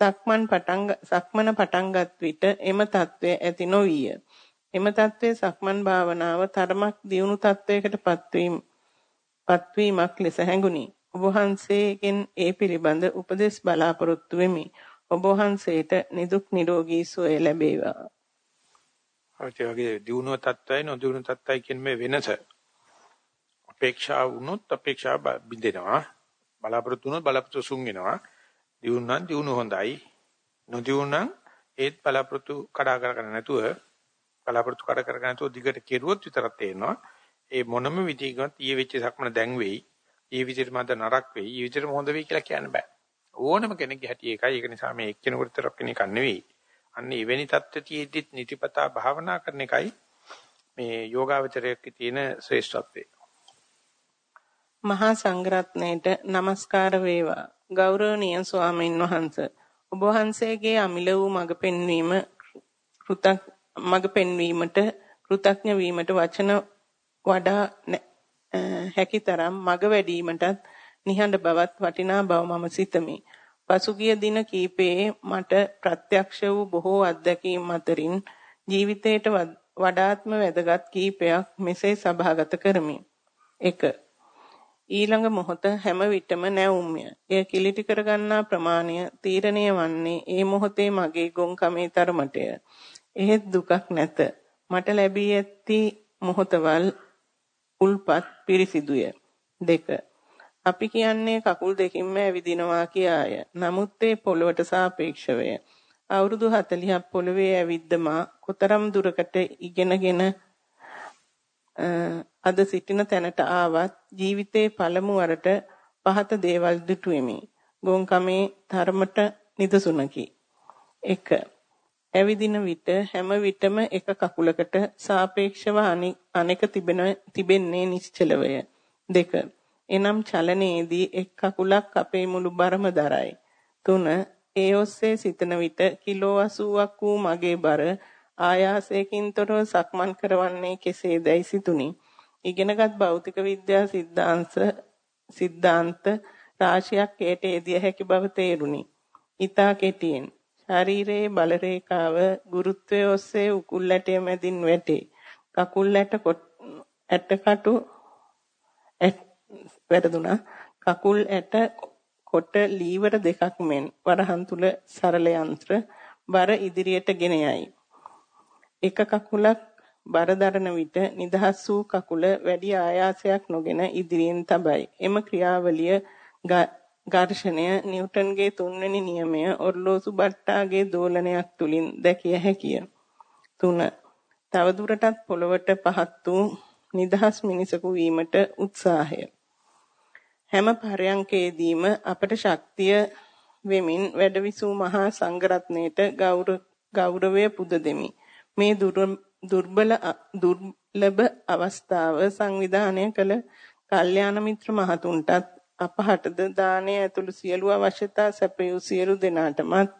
සක්මන් පටන් සක්මන පටන්ගත් විට එම తත්වය ඇති නොවිය. එම తත්වයේ සක්මන් භාවනාව තරමක් දියුණු තත්වයකට පත්වීම පත්වීමක් ලෙස හැඟුණි. ඔබ වහන්සේගෙන් ඒ පිළිබඳ උපදෙස් බලාපොරොත්තු වෙමි. ඔබ වහන්සේට නිදුක් නිරෝගී සුවය ලැබේවා. ඔය වගේ දියුණුව තත්වයි නොදියුණු තත්වයි කියන මේ වෙනස අපේක්ෂා වුණොත් අපේක්ෂා බින්දෙනවා බලාපොරොත්තු වුණොත් බලාපොරොත්තු සුන් වෙනවා. දියුණුවන් දියුණු හොඳයි. නොදියුණුනම් ඒත් බලාපොරොත්තු කඩා කරගෙන නැතුව බලාපොරොත්තු කඩ කරගෙන නැතුව දිගට කෙරුවොත් විතරක් තේරෙනවා. ඒ මොනම විදිහකට ඊයේ වෙච්ච සක්මන දැන් වෙයි. ඊයේ විදිහට මන්ද නරක වෙයි. ඊයේ විදිහට හොඳ වෙයි කියලා කියන්න බෑ. ඕනම කෙනෙක්ගේ හැටි ඒකයි. ඒක නිසා මේ එක්කෙනෙකුට තරක් කෙනෙක් නෙවෙයි. අන්න එවැනි தත්ත්වයේදීත් නිතිපතා භාවනා කරන එකයි මේ යෝගාවචරයේ තියෙන ශ්‍රේෂ්ඨත්වය. මහා සංඝරත්නයට নমස්කාර වේවා ගෞරවනීය ස්වාමීන් වහන්ස ඔබ වහන්සේගේ අමිල වූ මඟ පෙන්වීම කෘතක් මඟ පෙන්වීමට කෘතඥ වීමට වචන වඩා හැකිතරම් මඟ වැඩිවීමටත් නිහඬ බවත් වටිනා බව මම සිතමි. පසුගිය දින කීපයේ මට ප්‍රත්‍යක්ෂ වූ බොහෝ අත්දැකීම් අතරින් ජීවිතයට වඩාත්ම වැදගත් කීපයක් මෙසේ සභාගත කරමි. 1 ඊළඟ මොහොත හැම විටම නැවුම්ය. එය කිලිටි කරගන්නා ප්‍රමාණය තීරණය වන්නේ ඒ මොහොතේ මගේ ගොන්කමේ තරමටය. එහෙත් දුකක් නැත. මට ලැබී ඇති මොහොතවල් උල්පත් පිරිසිදුය. දෙක අපි කියන්නේ කකුල් දෙකින්ම ඇවිදිනවා කියාය. නමුත් ඒ පොළවට සාපේක්ෂවය. අවුරුදු 40ක් පොළවේ ඇවිද්ද මා කොතරම් දුරකට ඉගෙනගෙන අද සිටින තැනට ආවත් ජීවිතේ පළමු වරට පහත දේවල් දුටුවෙමි. ගොන්කමේ ධර්මත නිදසුනකි. 1. ඇවිදින විට හැම විටම එක කකුලකට සාපේක්ෂව අනෙක තිබෙන තිබෙන්නේ නිශ්චලවය. 2. එනම් චලනයේදී එක් කකුලක් අපේ මුළු බරම දරයි. 3. ඒ ඔස්සේ සිතන විට කිලෝ 80ක් වූ මගේ බර ආයාසයෙන් තොරව සක්මන් කරවන්නේ කෙසේදයි සිතුනි. ඉගෙනගත් භෞතික විද්‍යා සිද්ධාංශ සිද්ධාන්ත රාශියක් ඒට එදිය හැකි බව තේරුණි. ඊතා කෙටියෙන් ශරීරයේ බල රේඛාව ගුරුත්වය ඔස්සේ උකුල් ඇටය මැදින් වැටේ. කකුල් ඇට ඇටකටු වැරදුනා. කකුල් ඇට කොට ලීවර දෙකක් මෙන් වරහන් තුල සරල යන්ත්‍ර බර ඉදිරියට ගෙන යයි. එක කකුලක් බර දරන විට නිදහස් වූ කකුල වැඩි ආයාසයක් නොගෙන ඉදිරියෙන් තබයි. එම ක්‍රියාවලිය ඝර්ෂණය නිව්ටන්ගේ තුන්වෙනි නියමය ඔර්ලෝසු බට්ටාගේ දෝලනයක් තුලින් දැකිය හැකිය. 3. තවදුරටත් පොළවට පහත් වූ නිදහස් මිනිසකු වීමට උත්සාහය. හැම පරයන්කේදීම අපට ශක්තිය වෙමින් වැඩවිසූ මහා සංඝරත්නයට ගෞරවය පුද දෙමි. මේ දුර්බල දුර්ලභ අවස්ථාව සංවිධානය කළ කල්යාණ මිත්‍ර මහතුන්ටත් අපහටද දානය ඇතුළු සියලු අවශ්‍යතා සැපයූ සියලු දෙනාටමත්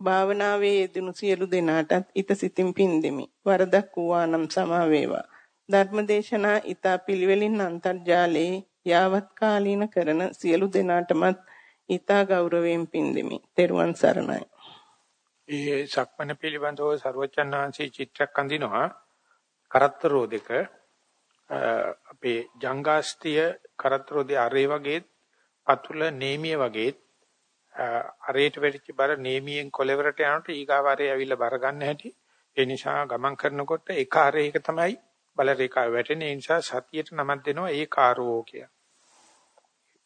භාවනාවේ යෙදුණු සියලු දෙනාටත් ඊත සිතින් පින් දෙමි. වරදක් වූවා නම් සමා වේවා. ධර්මදේශනා ඊත පිළිවෙලින් අන්තර්ජාලයේ යාවත් කාලීන කරන සියලු දෙනාටමත් ඊත ගෞරවයෙන් පින් දෙමි. තෙරුවන් සරණයි. ඒ සක්මණ පිළිබඳව ਸਰවචන්නාංශී චිත්‍රයක් අඳිනවා කරත්තරෝ දෙක අපේ ජංගාස්තිය කරත්තරෝදී අරේ වගේ පතුල නේමිය වගේ අරේට වෙච්ච බර නේමියෙන් කොලෙවරට යනකොට ඊගාවාරේ ඇවිල්ලා බර ගන්න හැටි ඒ නිසා ගමන් කරනකොට එක අරේක තමයි බල රේඛාව වැටෙන නිසා සතියට නමක් දෙනවා ඒ කාරෝ කිය.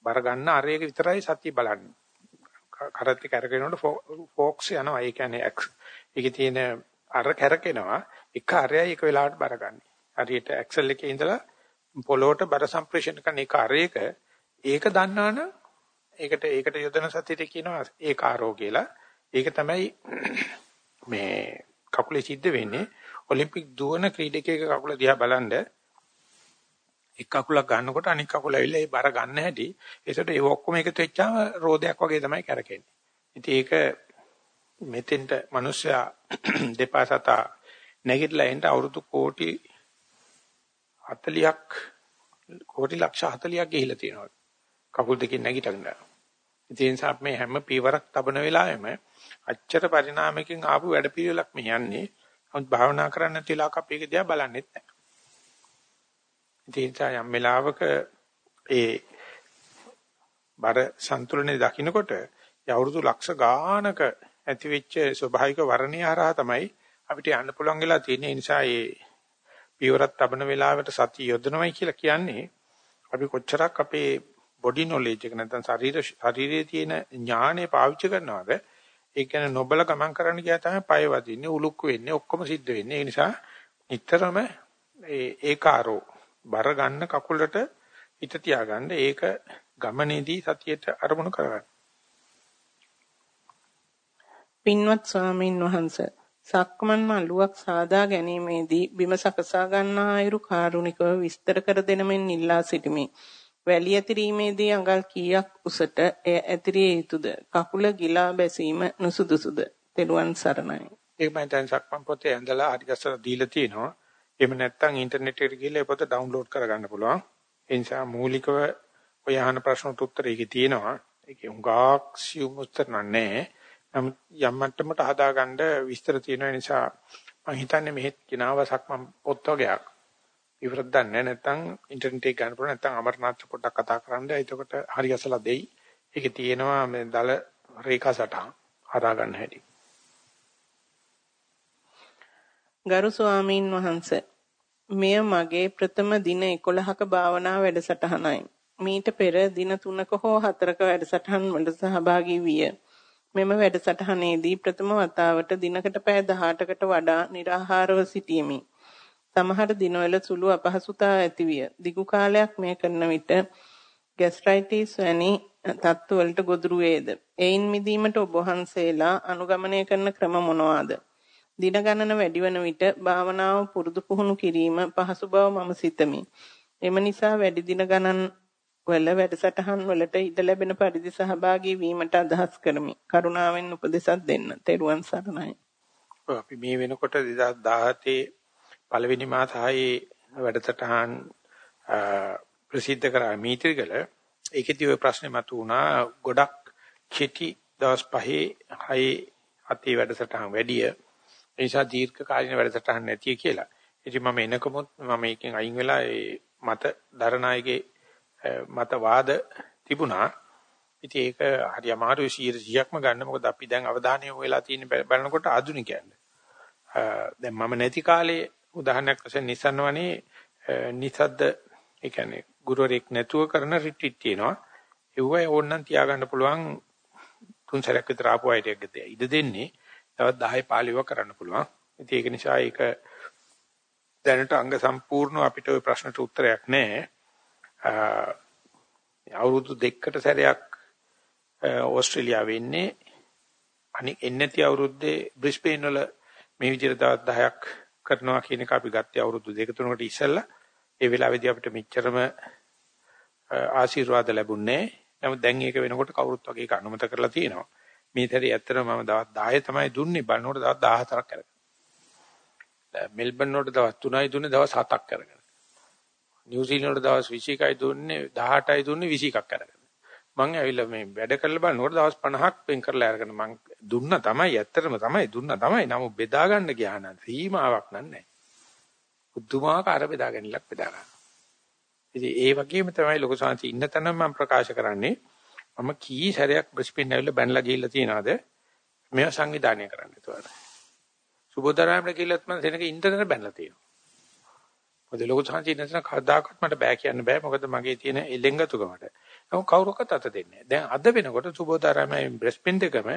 බර ගන්න අරේක විතරයි සතිය බලන්නේ. කරත් කැරකෙනකොට ෆෝක්ස් යනවා. ඒ කියන්නේ ඒකේ තියෙන අර කැරකෙනවා. එක අරයයි එක වෙලාවට බර ගන්න. හරියට ඇක්සල් එකේ ඉඳලා පොළොවට බර සම්ප්‍රේෂණ කරන එක අරයක ඒක දන්නවනම් ඒකට ඒකට යොදන සතියට කියනවා ඒකාරෝ කියලා. ඒක තමයි මේ කකුලේ සිද්ධ වෙන්නේ. ඔලිම්පික් දුවන ක්‍රීඩකයෙක් කකුල දිහා බලනද එක් කකුලක් ගන්නකොට අනිත් කකුල ඇවිල්ලා ඒ බර ගන්න හැටි ඒසට ඒ ඔක්කොම එකතු වෙච්චාම රෝදයක් වගේ තමයි කරකෙන්නේ. ඉතින් ඒක මෙතෙන්ට මිනිස්සයා (clears throat) දෙපා සත නැගිටලා එන්න අවුරුදු කෝටි 40ක් කෝටි ලක්ෂ 40ක් ගිහිලා තියෙනවා. කකුල් දෙකෙන් නැගිටගෙන. ඒ නිසා මේ හැම පීවරක් තබන වෙලාවෙම අච්චර පරිණාමයකින් ආපු වැඩපිළිවෙලක් මේ යන්නේ. නමුත් භාවනා කරන්න තිලාක අපි ඒක දිහා බලන්නෙත් නැහැ. ඉතින් යම් වෙලාවක ඒ බර සන්තුලනේ දකින්නකොට යවුරුදු ලක්ෂ ගානක ඇතිවෙච්ච ස්වභාවික වර්ණය හරහා තමයි අපිට යන්න පුළුවන් වෙලා තියෙන නිසා ඒ පියවරක් තබන වෙලාවට සතිය යොදනවයි කියලා කියන්නේ අපි කොච්චරක් අපේ බොඩි නොලෙජ් එක නැත්නම් ශරීර ශරීරයේ තියෙන ඥාණය පාවිච්චි කරනවද? ඒ කියන්නේ නොබල ගමන් කරන්න ගියා තමයි පය වදින්නේ උලුක්ක වෙන්නේ ඔක්කොම සිද්ධ වෙන්නේ. ඒ නිසා නිතරම ඒ ඒකාරෝ බර ගන්න කකුලට හිත තියාගන්න ඒක ගමනේදී සතියට අරමුණු කරගන්න. පින්වත් ස්වාමීන් වහන්ස සක්මන් මළුවක් සාදා ගැනීමේදී බිම සකසා ගන්නා අයුරු කාරුණිකව විස්තර කර දෙනමින් ඉල්ලා සිටිමි. වැලි ඇතිරීමේදී අඟල් කීයක් උසට එය ඇතිරිය යුතුද? කකුල ගිලා බැසීම නුසුදුසුද? තෙරුවන් සරණයි. ඒක මම දැන් සක්මන් පොතේ ඇඳලා හරි ගස්සලා දීලා තියෙනවා. එහෙම නැත්නම් ඉන්ටර්නෙට් එකට ගිහලා ඒ පොත ඩවුන්ලෝඩ් කරගන්න පුළුවන්. ඒ නිසා මූලිකව ඔය අහන ප්‍රශ්නට උත්තර ඒකේ තියෙනවා. ඒකේ හුඟක් සියුම් උත්තර නැහැ. නමුත් යම් මට්ටමකට හදාගන්න විස්තර තියෙන නිසා මම හිතන්නේ මෙහෙත් කිනාවසක් මම පොත් වගේක් ඉවරක් දන්නේ නැත්නම් ඉන්ටර්නෙට් එක ගන්න පුළුවන් නැත්නම් අමරනාත් පොඩ්ඩක් කතා කරන්න. එතකොට හරි අසලා දෙයි. ඒකේ තියෙනවා මේ දල රේඛා සටහන් හදාගන්න හැටි. ගරු ස්වාමීන් වහන්සේ මෙය මගේ ප්‍රථම දින 11ක භාවනා වැඩසටහනයි. මීට පෙර දින 3ක හෝ 4ක වැඩසටහන් වලට සහභාගී විය. මෙම වැඩසටහනේදී ප්‍රථම වතාවට දිනකට පැය 18කට වඩා निराහාරව සිටීමි. සමහර දිනවල සුළු අපහසුතා ඇතිවිය. දිගු කාලයක් මේ කරන විට ગેස්ට්‍රයිටිස් වැනි තත්ත්වවලට ගොදුරු වේද. එයින් මිදීමට ඔබ වහන්සේලා අනුගමනය කරන ක්‍රම මොනවාද? දින ගණන වැඩි වන විට භාවනාව පුරුදු පුහුණු කිරීම පහසු බව මම සිතමි. එම නිසා වැඩි දින ගණන් වල වැඩසටහන් වලට ඉඩ ලැබෙන පරිදි සහභාගී වීමට අදහස් කරමි. කරුණාවෙන් උපදෙසක් දෙන්න. තෙරුවන් සරණයි. අපි මේ වෙනකොට 2017 පළවෙනි මාසයේ වැඩසටහන් ප්‍රසිද්ධ කරා මීත්‍රිගල ඒකෙදි ඔය ප්‍රශ්නේ මතුවුණා ගොඩක් කෙටි දවස් පහේ හයේ අතේ වැඩසටහන් වැඩිය ඒ නිසා දීර්ඝ කාලින වැඩසටහන් නැතිය කියලා. ඉතින් මම එනකොමුත් මම එකෙන් අයින් වෙලා ඒ මත දරණායගේ මතවාද තිබුණා. ඉතින් ඒක හරි අමාරුයි 100%ක්ම ගන්න. මොකද අපි දැන් අවධානය යොමු වෙලා තියෙන බලනකොට ආධුනිකයන්ට. දැන් මම නැති කාලේ උදාහරණයක් වශයෙන් නිසන්වනේ නිසද්ද ඒ කියන්නේ ගුරුවරයෙක් නැතුව කරන රිට්‍රීට් තියෙනවා. ඒව ඕනනම් තියාගන්න පුළුවන් තුන් සැරයක් විතර ආපු අයට ඉඩ දෙන්නේ. තවත් 10 15ව කරන්න පුළුවන්. ඉතින් ඒක නිසා ඒක දැනට අංග සම්පූර්ණව අපිට ওই ප්‍රශ්නට උත්තරයක් නැහැ. අවුරුදු දෙකකට සැරයක් ඕස්ට්‍රේලියාවේ ඉන්නේ අනික එන්නේ නැති අවුරුද්දේ බ්‍රිස්බේන් වල මේ විදිහට තවත් 10ක් කරනවා කියන එක අපි ගත්තේ අවුරුදු දෙක තුනකට ඉස්සෙල්ලා ඒ වෙලාවේදී අපිට මෙච්චරම ආශිර්වාද ලැබුණේ නමුත් දැන් ඒක වෙනකොට කවුරුත් වගේ ඒක අනුමත කරලා තියෙනවා මේ තරේ ඇත්තටම මම දවස් 10 තමයි දුන්නේ. බලනකොට දවස් 14ක් කරගෙන. මෙල්බන් වලට දවස් 3යි දුන්නේ දවස් 7ක් කරගෙන. නිව්සීලන්ත වලට දවස් 21යි දුන්නේ 18යි දුන්නේ 21ක් කරගෙන. මං ඇවිල්ලා මේ වැඩ කරලා බලනකොට දවස් 50ක් වෙන් කරලා අරගෙන මං දුන්නා තමයි ඇත්තටම තමයි දුන්නා තමයි. නමුත් බෙදා ගන්න ගියා නම් සීමාවක් නැහැ. බුද්ධමාකාර බෙදා ගැනීමක් බෙදා ගන්න. ඉතින් ඒ වගේම තමයි ලොකු සාන්ති ඉන්න තැන මම ප්‍රකාශ කරන්නේ මම කී සැරයක් බ්‍රිස්බේන් ඇවිල්ලා බැනලා ගිහිල්ලා තියනවාද මේව සංවිධානය කරන්න ඒතකොට. සුබෝධරාමයට ගිහිල්ලත් මම සෙනක ඉන්ටර්නෙට් බැනලා තියෙනවා. මොකද ලොකු සාන්ති ඉන්න තැන කවදාකවත් මට බෑ කියන්න බෑ මොකද මගේ තියෙන එලෙංගතුකමට. නමුත් කවුරක්වත් අත දෙන්නේ නැහැ. දැන් අද වෙනකොට සුබෝධාරාමයේ බ්‍රෙස්පින් දෙකම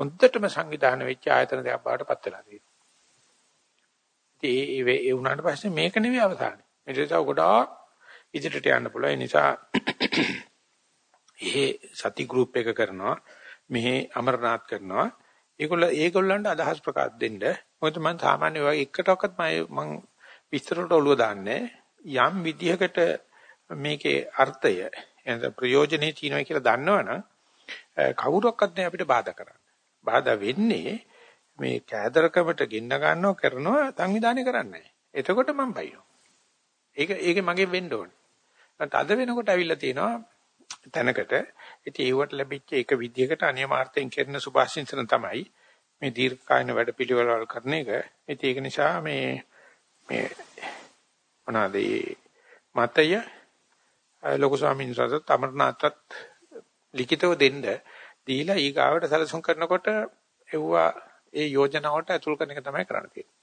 හොඳටම සංවිධානය වෙච්ච ආයතන දෙකක් බවට පත් වෙලා තියෙනවා. ඉතින් ඒ ඒ වුණාට පස්සේ මේක නෙවෙයි අවසානේ. මේක තව ගොඩාක් ඉදිරියට යන්න පුළුවන්. ඒ නිසා ඒ සති ගෲප් එක කරනවා. මෙහි අමරනාත් කරනවා. ඒගොල්ල ඒගොල්ලන්ට අදහස් ප්‍රකාශ දෙන්න. මොකද මම සාමාන්‍ය වගේ එකටවත් මම විස්තරවලට ඔළුව දාන්නේ යම් විදිහකට මේකේ අර්ථය එනද ප්‍රයෝජනේ තියෙනවා කියලා දන්නවනම් කවුරක්වත් නෑ අපිට බාධා කරන්න. බාධා වෙන්නේ මේ කෑදරකමට ගෙන්න ගන්නව කරනවා සංවිධානය කරන්නේ එතකොට මම බයිනවා. ඒක ඒක මගේ වෙන්න ඕනේ. නැත්නම් අද වෙනකොට අවිල්ලා තියෙනවා තැනකට ඉතින් ඒවට ලැබිච්ච එක විදියකට අනියමාර්ථයෙන් කරන සුභාශිංසන තමයි මේ දීර්ඝකායන වැඩ පිළිවෙලවල් කරන එක. ඉතින් ඒක නිසා මේ මේ මොනවාද මතය ලොකු ස්වාමීන් වහන්සේ තමරනාතත් ලිඛිතව දෙන්න දීලා ඊගාවට සැලසුම් කරනකොට එවුවා ඒ යෝජනාවට ඇතුල් කරන එක තමයි කරන්න තියෙන්නේ.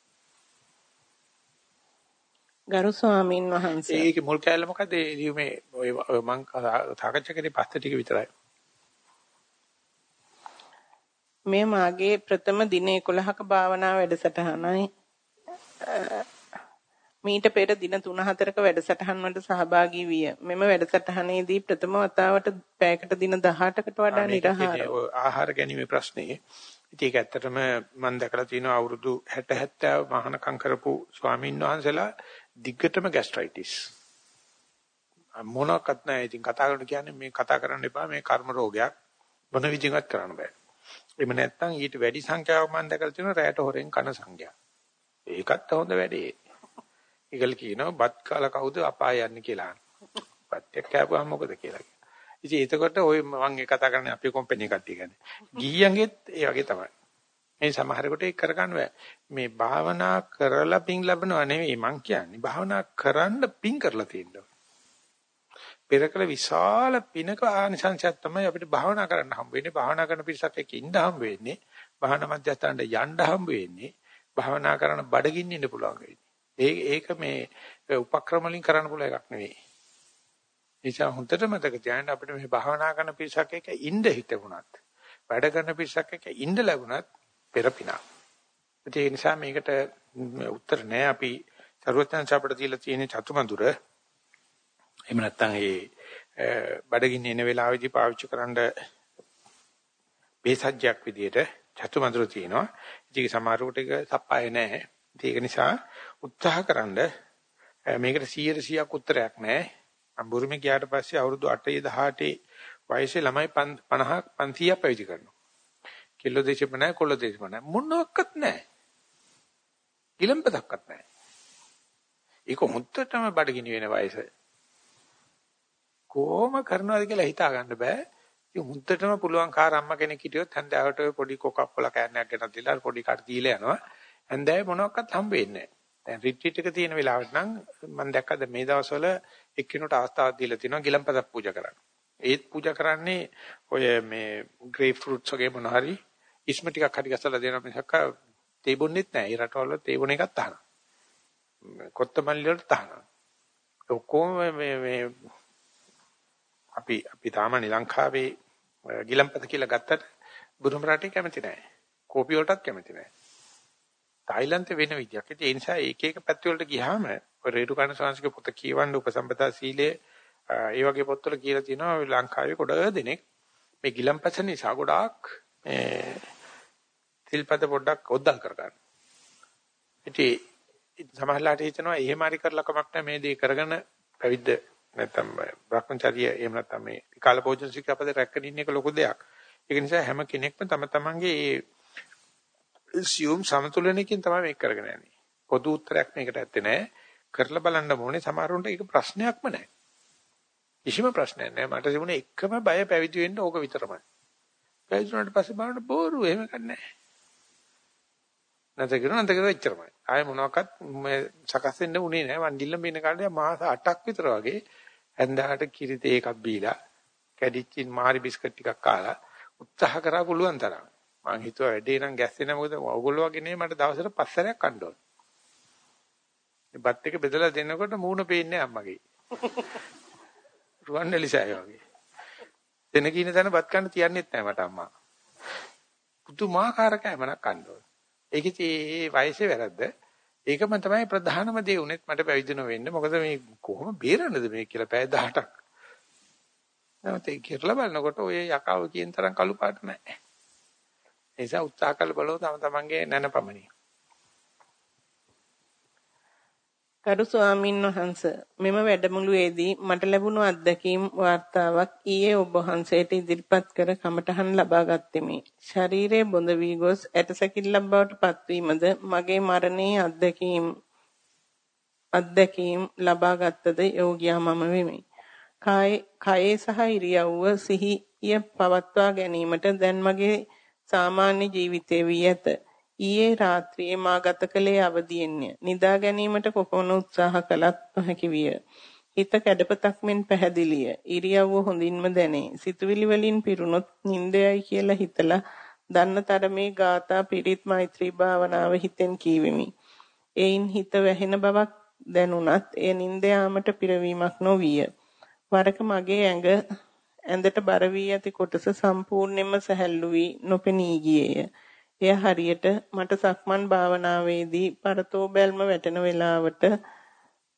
ගරු ස්වාමීන් වහන්සේ. ඒකේ මුල් කැලල මොකද? ඒ මේ ඔය මං සාකච්ඡා කරේ පස්ත ටික විතරයි. මේ මාගේ ප්‍රථම දින 11ක භාවනා වැඩසටහනයි. මීට පෙර දින 3-4ක වැඩසටහන් වලට සහභාගී විය. මෙම වැඩසටහනේදී ප්‍රථම වතාවට පැයකට දින 18කට වඩා නිරහාර ආහාර ගැනීම ප්‍රශ්නේ. ඉතින් ඒක ඇත්තටම මම දැකලා තියෙනවා අවුරුදු 60 70 මහානකම් කරපු ස්වාමීන් වහන්සේලා දිග්ගටම ગેස්ට්‍රයිටිස්. මොනක්වත් නැහැ. ඉතින් කතා කරන්න කියන්නේ මේ කතා කරන්න එපා මේ කර්ම රෝගයක් මොන විදිහකට කරන්න බෑ. එහෙම නැත්නම් ඊට වැඩි සංඛ්‍යාවක් මම දැකලා තියෙනවා රැයට හොරෙන් කන සංඛ්‍යාව. ඒකත් හොඳ වැඩේ. ඒගොල්ල කියනවා බත් කාලා කවුද අපාය යන්නේ කියලා. බත් එක්ක කෑපුවම මොකද කියලා. ඉතින් එතකොට ওই මම කතා කරන්නේ අපේ කම්පැනි කට්ටිය ගැන. ගිහියන්ගෙත් ඒ වගේ තමයි. මේ සමහරකට ඒක කරගන්න බෑ. මේ භාවනා කරලා පිං ලැබනවා නෙවෙයි මං කියන්නේ. භාවනා කරන්න පිං කරලා තියෙනවා. පෙරකල විශාල පිනක ආනිසංසයක් තමයි අපිට භාවනා කරන්න හම්බ වෙන්නේ. භාවනා කරන පිරිසක් එක්ක ඉන්න හම්බ වෙන්නේ. භාවනා මධ්‍යස්ථානට යන්න හම්බ වෙන්නේ. භාවනා කරන බඩගින්න ඉන්න පුළුවන් වෙන්නේ. ඒක ඒක මේ උපක්‍රම වලින් කරන්න පුළුවන් එකක් නෙවෙයි. නිසා හොඳට මතක තියාගන්න අපිට මේ භාවනා කරන පිරිසක් එක්ක ඉන්න හිතුණත් වැඩ කරන පිරිසක් එක්ක ඉන්න ලැබුණත් පෙරපිනා. ඒ නිසා මේකට උත්තර නෑ අපි ਸਰවඥාන්ස අපිට දීලා තියෙන චතුමඳුර එහෙම නැත්නම් ඒ බඩගින්න එන වෙලාවේදී පාවිච්චි කරන්න බේසජ්ජයක් විදියට චතුමඳුර තියෙනවා. ඉතින් සමහරකට ඒක සප්පාය නෑ. ඒක නිසා උත්සාහකරනද මේකට 100%ක් උත්තරයක් නැහැ. මම බුරුමේ ගියාට පස්සේ අවුරුදු 8 18 වයසේ ළමයි 50 500ක් පැවිදි කරනවා. කිලෝ දේශම නැහැ කොල්ල දේශම නැහැ මොනවත් නැහැ. ගිලම්පතක්වත් නැහැ. ඒක හොත්තටම බඩගිනි වෙන වයස. කොහොම කරනවද කියලා හිතා ගන්න බෑ. ඉතින් හොත්තටම පුළුවන් කාර අම්මා කෙනෙක් හිටියොත් හන්දාවට පොඩි කොකක්කොලා කෑන්නක් ගෙනත් දීලා පොඩි කාට දීලා යනවා. හන්දාවේ මොනවත් හම්බ වෙන්නේ නැහැ. දැන් රිට්‍රීට් එක තියෙන වෙලාවට නම් මම දැක්කද මේ දවස්වල එක්කිනුට අවස්ථාවක් දීලා තිනවා ගිලම්පතක් පූජා කරන්න. ඒත් පූජා කරන්නේ ඔය මේ ග්‍රේප් ෆෘට්ස් වගේ මොන හරි ඉස්ම ටිකක් හරි ගසලා දෙනවා මිසක් තේ බොන්නෙත් නැහැ. ඒ රටවල තේ බොන එකක් තහනම්. කොත්තමල්ලි වලට තහනම්. ඔක්කොම මේ මේ අපි අපි තාමනි ලංකාවේ ගිලම්පත කියලා ගත්තට බුරුම රටේ කැමති නැහැ. කෝපි වලටත් කැමති නැහැ. තායිලන්තේ වෙන විදියක්. ඒ නිසා එක එක පැති වලට ගියාම රේරුකාණ සංස්කෘතික පොත කියවන්න උපසම්පදා සීලේ ඒ වගේ පොත්වල කියලා තියෙනවා ලංකාවේ ගොඩ දෙනෙක් මේ ගිලම්පස නිසා ගොඩාක් සිල්පද පොඩ්ඩක් ඔද්දල් කරගන්න. ඉතින් සමහරලාට හිතනවා එහෙම හරි කරලා කමක් නැහැ මේ දේ කරගෙන පැවිද්ද නැත්තම් භ්‍රමචර්ය එහෙම නැත්තම් මේ විකාල භෝජන ශික්ෂාපද රැකගෙන ඉන්න එක ලොකු දෙයක්. ඒක නිසා හැම කෙනෙක්ම තම තමන්ගේ ඒ සියුම් සමතුලනයකින් තමයි මේක කරගෙන යන්නේ. පොදු උත්තරයක් මේකට ඇත්තේ නැහැ. කරලා බලන්න ඕනේ සමහරුන්ට ඒක ප්‍රශ්නයක්ම නැහැ. කිසිම ප්‍රශ්නයක් නැහැ. මට තිබුණේ එකම බය පැවිදි වෙන්න ඕක විතරමයි. පැවිදි වුණාට පස්සේ බලන්න බෝරු එහෙම කන්නේ නැහැ. නැතර කරන නැතර කරලා ඉච්චරමයි. ආයෙ මොනවාක්වත් මේ සකස් වෙන්න උනේ නැහැ. වන්දිල්ල මේන කාලේ මාස 8ක් විතර වගේ ඇඳහට කිරි තේ එකක් බීලා කැඩිච්චින් මාරි බිස්කට් ටිකක් කාලා උත්සාහ කරා පුළුවන් තරම්. මං හිතුවා වැඩේ නම් ගැස්සේ නැහැ මොකද ඔයගොල්ලෝ වගේ නේ මට දවසට පස් සැරයක් කන්න ඕන. බත් එක බෙදලා දෙනකොට මූණ පේන්නේ අම්මගේ. රුවන්වැලිසෑය වගේ. දෙන කින තැන බත් කන්න තියන්නෙත් නැහැ මට අම්මා. පුදුමාකාර කෑමක් කන්න ඕන. ඒක ඉතින් ඒ වයසේ වැරද්ද. ඒකම තමයි ප්‍රධානම දේ උනේත් මට පැවිදින වෙන්න. මොකද මේ කොහොම බේරන්නද මේ කියලා පැය 18ක්. නැවත ඒක කියලා බලනකොට ඔය යකාව කියන තරම් කළු පාට නැහැ. ඒ නිසා උත්සාහ කළ බලව තම තමන්ගේ නැනපමණි. ගරු ස්වාමින් වහන්ස මෙම වැඩමුළුවේදී මට ලැබුණු අත්දැකීම් වාර්තාවක් ඊයේ ඔබ වහන්සේට ඉදිරිපත් කර කමටහන් ලබා ගත්ෙමි. ශරීරයේ බොඳ වී ගොස් ඇටසැකිල්ලක් බවට පත්වීමද මගේ මරණයේ අත්දැකීම් අත්දැකීම් ලබා ගත්තද යෝගියා මම වෙමි. කායේ සහ ඉරියව්ව සිහිය පවත්වා ගැනීමට දැන් මගේ සාමාන්‍ය ජීවිතයේ වී ඇත. ඊයේ රාත්‍රියේ මා ගත කළේ අවදියෙන්ය. නිදා ගැනීමට කොපමණ උත්සාහ කළත් නොහැකි විය. හිත කැඩපතක් මෙන් පැහැදිලිය. ඉරියව්ව හොඳින්ම දැනේ. සිතුවිලි වලින් පිරුණොත් නින්දයයි කියලා හිතලා දන්න තරමේ ගාථා පිරිත් මෛත්‍රී භාවනාව හිතෙන් කීවෙමි. එයින් හිත වැහෙන බවක් දැනුණත් එය නින්ද යාමට පිරවීමක් නොවිය. වරක මගේ ඇඟ ඇඳට බර වී ඇති කොටස සම්පූර්ණයෙන්ම සැහැල්ලු වී නොපෙනී ගියේය. එය හරියට මට සක්මන් භාවනාවේදී පරතෝ බැල්ම වැටෙන වෙලාවට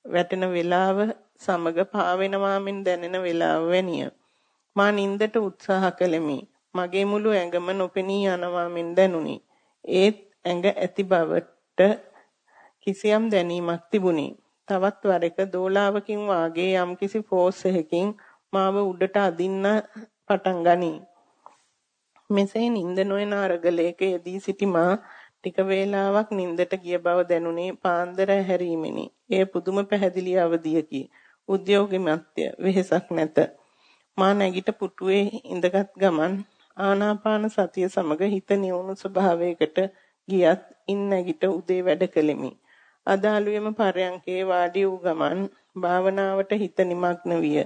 වැටෙන වෙලාව සමග පාවෙනවා මෙන් දැනෙන වෙලාව වැනිය. මා නින්දට උත්සාහ කළෙමි. මගේ මුළු ඇඟම නොපෙනී යනවා මෙන් දැනුනි. ඒත් ඇඟ ඇති බවට කිසියම් දැනීමක් තිබුණි. තවත් වරක දෝලාවකින් වාගේ යම්කිසි ෆෝස් එකකින් මාව උඩට අදින්න පටන් ගනී. මෙසේ නිින්ද නොයන අරගලයක යෙදී සිටි මා ටික වේලාවක් නිින්දට ගිය බව දැනුනේ පාන්දර හැරීමෙනි. එය පුදුම පැහැදිලි අවදියකි. උද්‍යෝගිමත්ය වෙහෙසක් නැත. මා නැගිට පුටුවේ ඉඳගත් ගමන් ආනාපාන සතිය සමග හිත නියුණු ස්වභාවයකට ගියත් ඉන් නැගිට උදේ වැඩ කළෙමි. අදාළුවෙම පරයන්කේ වාඩි වූ ගමන් භාවනාවට හිත නිමග්න විය.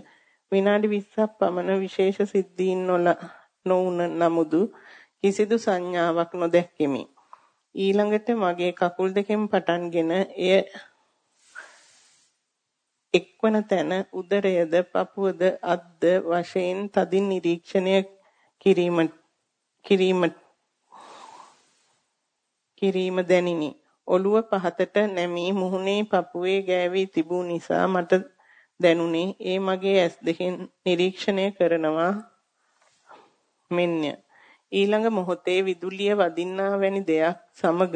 විනාඩි 20ක් පමණ විශේෂ සිද්ධීන් නොල නොවුන නමුදු කිසිදු සංඥාවක් නොදැක්කෙමි. ඊළඟට මගේ කකුල් දෙකෙන් පටන්ගෙන එය එක්වන තැන උදරයද පපුවද අද්ද වශයෙන් තදින් නිරීක්ෂණය කිරීම කිරීම කිරීම දැනිනි. ඔළුව පහතට නැමී මුහුණේ පපුවේ ගෑවී තිබූ නිසා මට දැනුනේ ඒ මගේ ඇස් දෙකෙන් නිරීක්ෂණය කරනවා මෙන්ය. ඊළඟ මොහොතේ විදුලිය වදින්නා වැනි දෙයක් සමග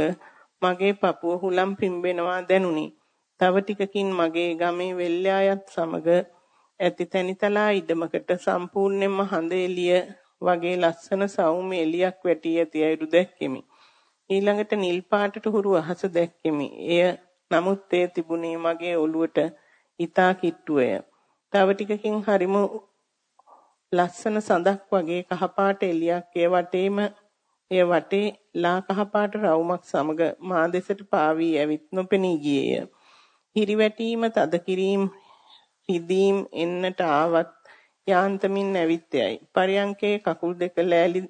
මගේ පපුව හුලම් පිම්බෙනවා දැනුනි. තව ටිකකින් මගේ ගමේ වෙල්යායත් සමග ඇති තැනිතලා ඉඩමකට සම්පූර්ණයෙන්ම හඳ එළිය වගේ ලස්සන සෞම්‍ය එළියක් වැටි ඇති අයුරු දැක්කෙමි. ඊළඟට නිල් පාටට හුරු අහස දැක්කෙමි. එය නමුත් එය තිබුණේ මගේ ඔළුවට ඊතා කිට්ටුවය. තව ටිකකින් හරිම ලස්සන සඳක් වගේ කහපාට එළියක් ඒ වටේම එය වටේ ලා කහපාට රවුමක් සමග මා දෙසට පාවී ඇවිත් නොපෙනී ගියේය. හිරිවැටීම තද කිරීම රිදීම් එන්නට ආවත් යාන්තමින් ඇවිත් යයි. පරියංකේ කකුල් දෙක ලෑලි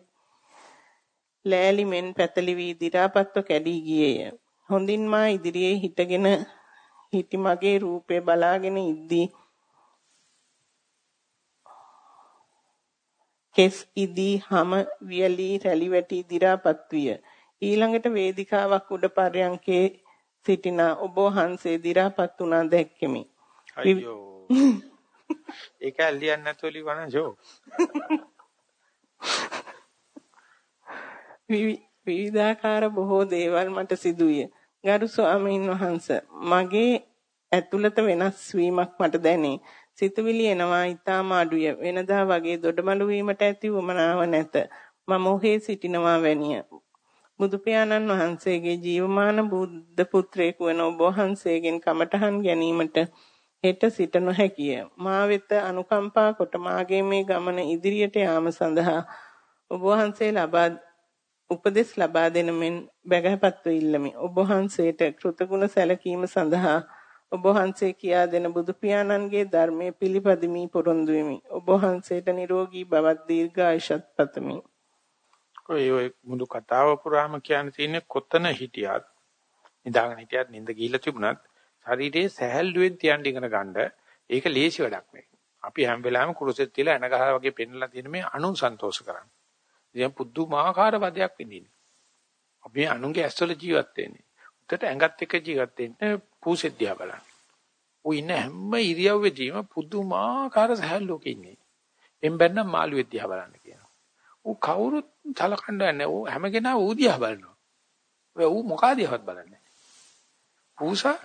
ලෑලි මෙන් පැතලි වී දි รา පත්ව කැඩී ගියේය. හොඳින් මා ඉදිරියේ හිටගෙන හිටි මගේ රූපේ බලාගෙන ඉද්දී කෙස් ඉදී හම වියලී රැලි වැටි දි รา පත් විය. ඊළඟට වේදිකාවක් උඩ පර්යංකේ සිටින ඔබ වහන්සේ දි รา පත් උනා දැක්කෙමි. අයියෝ (laughs) ඒක ඇල්ලියන් නැතුව ලිවනජෝ. (laughs) විවිධාකාර බොහෝ දේවල් මට සිදුවිය. ගරු ස්වාමීන් වහන්ස මගේ ඇතුළත වෙනස් වීමක් මට දැනේ. සිතුවිලි එනවා ඊටාම අඩුය. වෙනදා වගේ දොඩමළු වීමට ඇති වමනාව නැත. මම ඔහේ සිටිනවා වැනිය. බුදු පියාණන් වහන්සේගේ ජීවමාන බුද්ධ පුත්‍රයෙකු වන ඔබ වහන්සේගෙන් කමඨහන් ගැනීමට හෙට සිට නොහැකිය. මා වෙත අනුකම්පා කොට මාගේ මේ ගමන ඉදිරියට යාම සඳහා ඔබ වහන්සේ ලබා උපදෙස් ලබා දෙන මෙන් බැගහපත්ව ඉල්ලමි. ඔබ වහන්සේට කෘතගුණ සැලකීම සඳහා ඔබ වහන්සේ කියා දෙන බුදු පියාණන්ගේ ධර්මයේ පිළිපදිමි පොරොන්දු වෙමි. ඔබ වහන්සේට නිරෝගී බවත් දීර්ඝායුෂත් පතමි. ඔය ඔය මුළු කතාව පුරාම කියන්න තියෙන්නේ කොතන හිටියත් නිදාගෙන හිටියත් නිින්ද ගිහිල්ලා තිබුණත් ශරීරයේ සැහැල්ලුවෙන් තියන් ඉගෙන ගන්න ඒක ලේසි වැඩක් නෙවෙයි. අපි හැම වෙලාවෙම කුරුසෙත් තියලා එන ගහ වගේ පෙන්නලා තියෙන මේ අනුන් සන්තෝෂ කරන්න. ඉතින් පුදුමාකාර වදයක් විඳින්නේ. අපි අනුන්ගේ ඇස්වල ජීවත් වෙන්නේ. උඩට ඇඟත් එක්ක ජීවත් වෙන්නේ පූසෙත් දිහා බලන්න. ඌ ඉන්න හැම ඉරියව්වෙදීම පුදුමාකාර සැහැල්ලුවක ඉන්නේ. එම්බැන්න මාළුවෙක් දිහා බලන්න කියනවා. ඌ කවුරුත් සලකන්නේ නැහැ. ඌ හැම කෙනා ඌ දිහා බලනවා. ඌ මොකාදියවත් බලන්නේ නැහැ. පූසා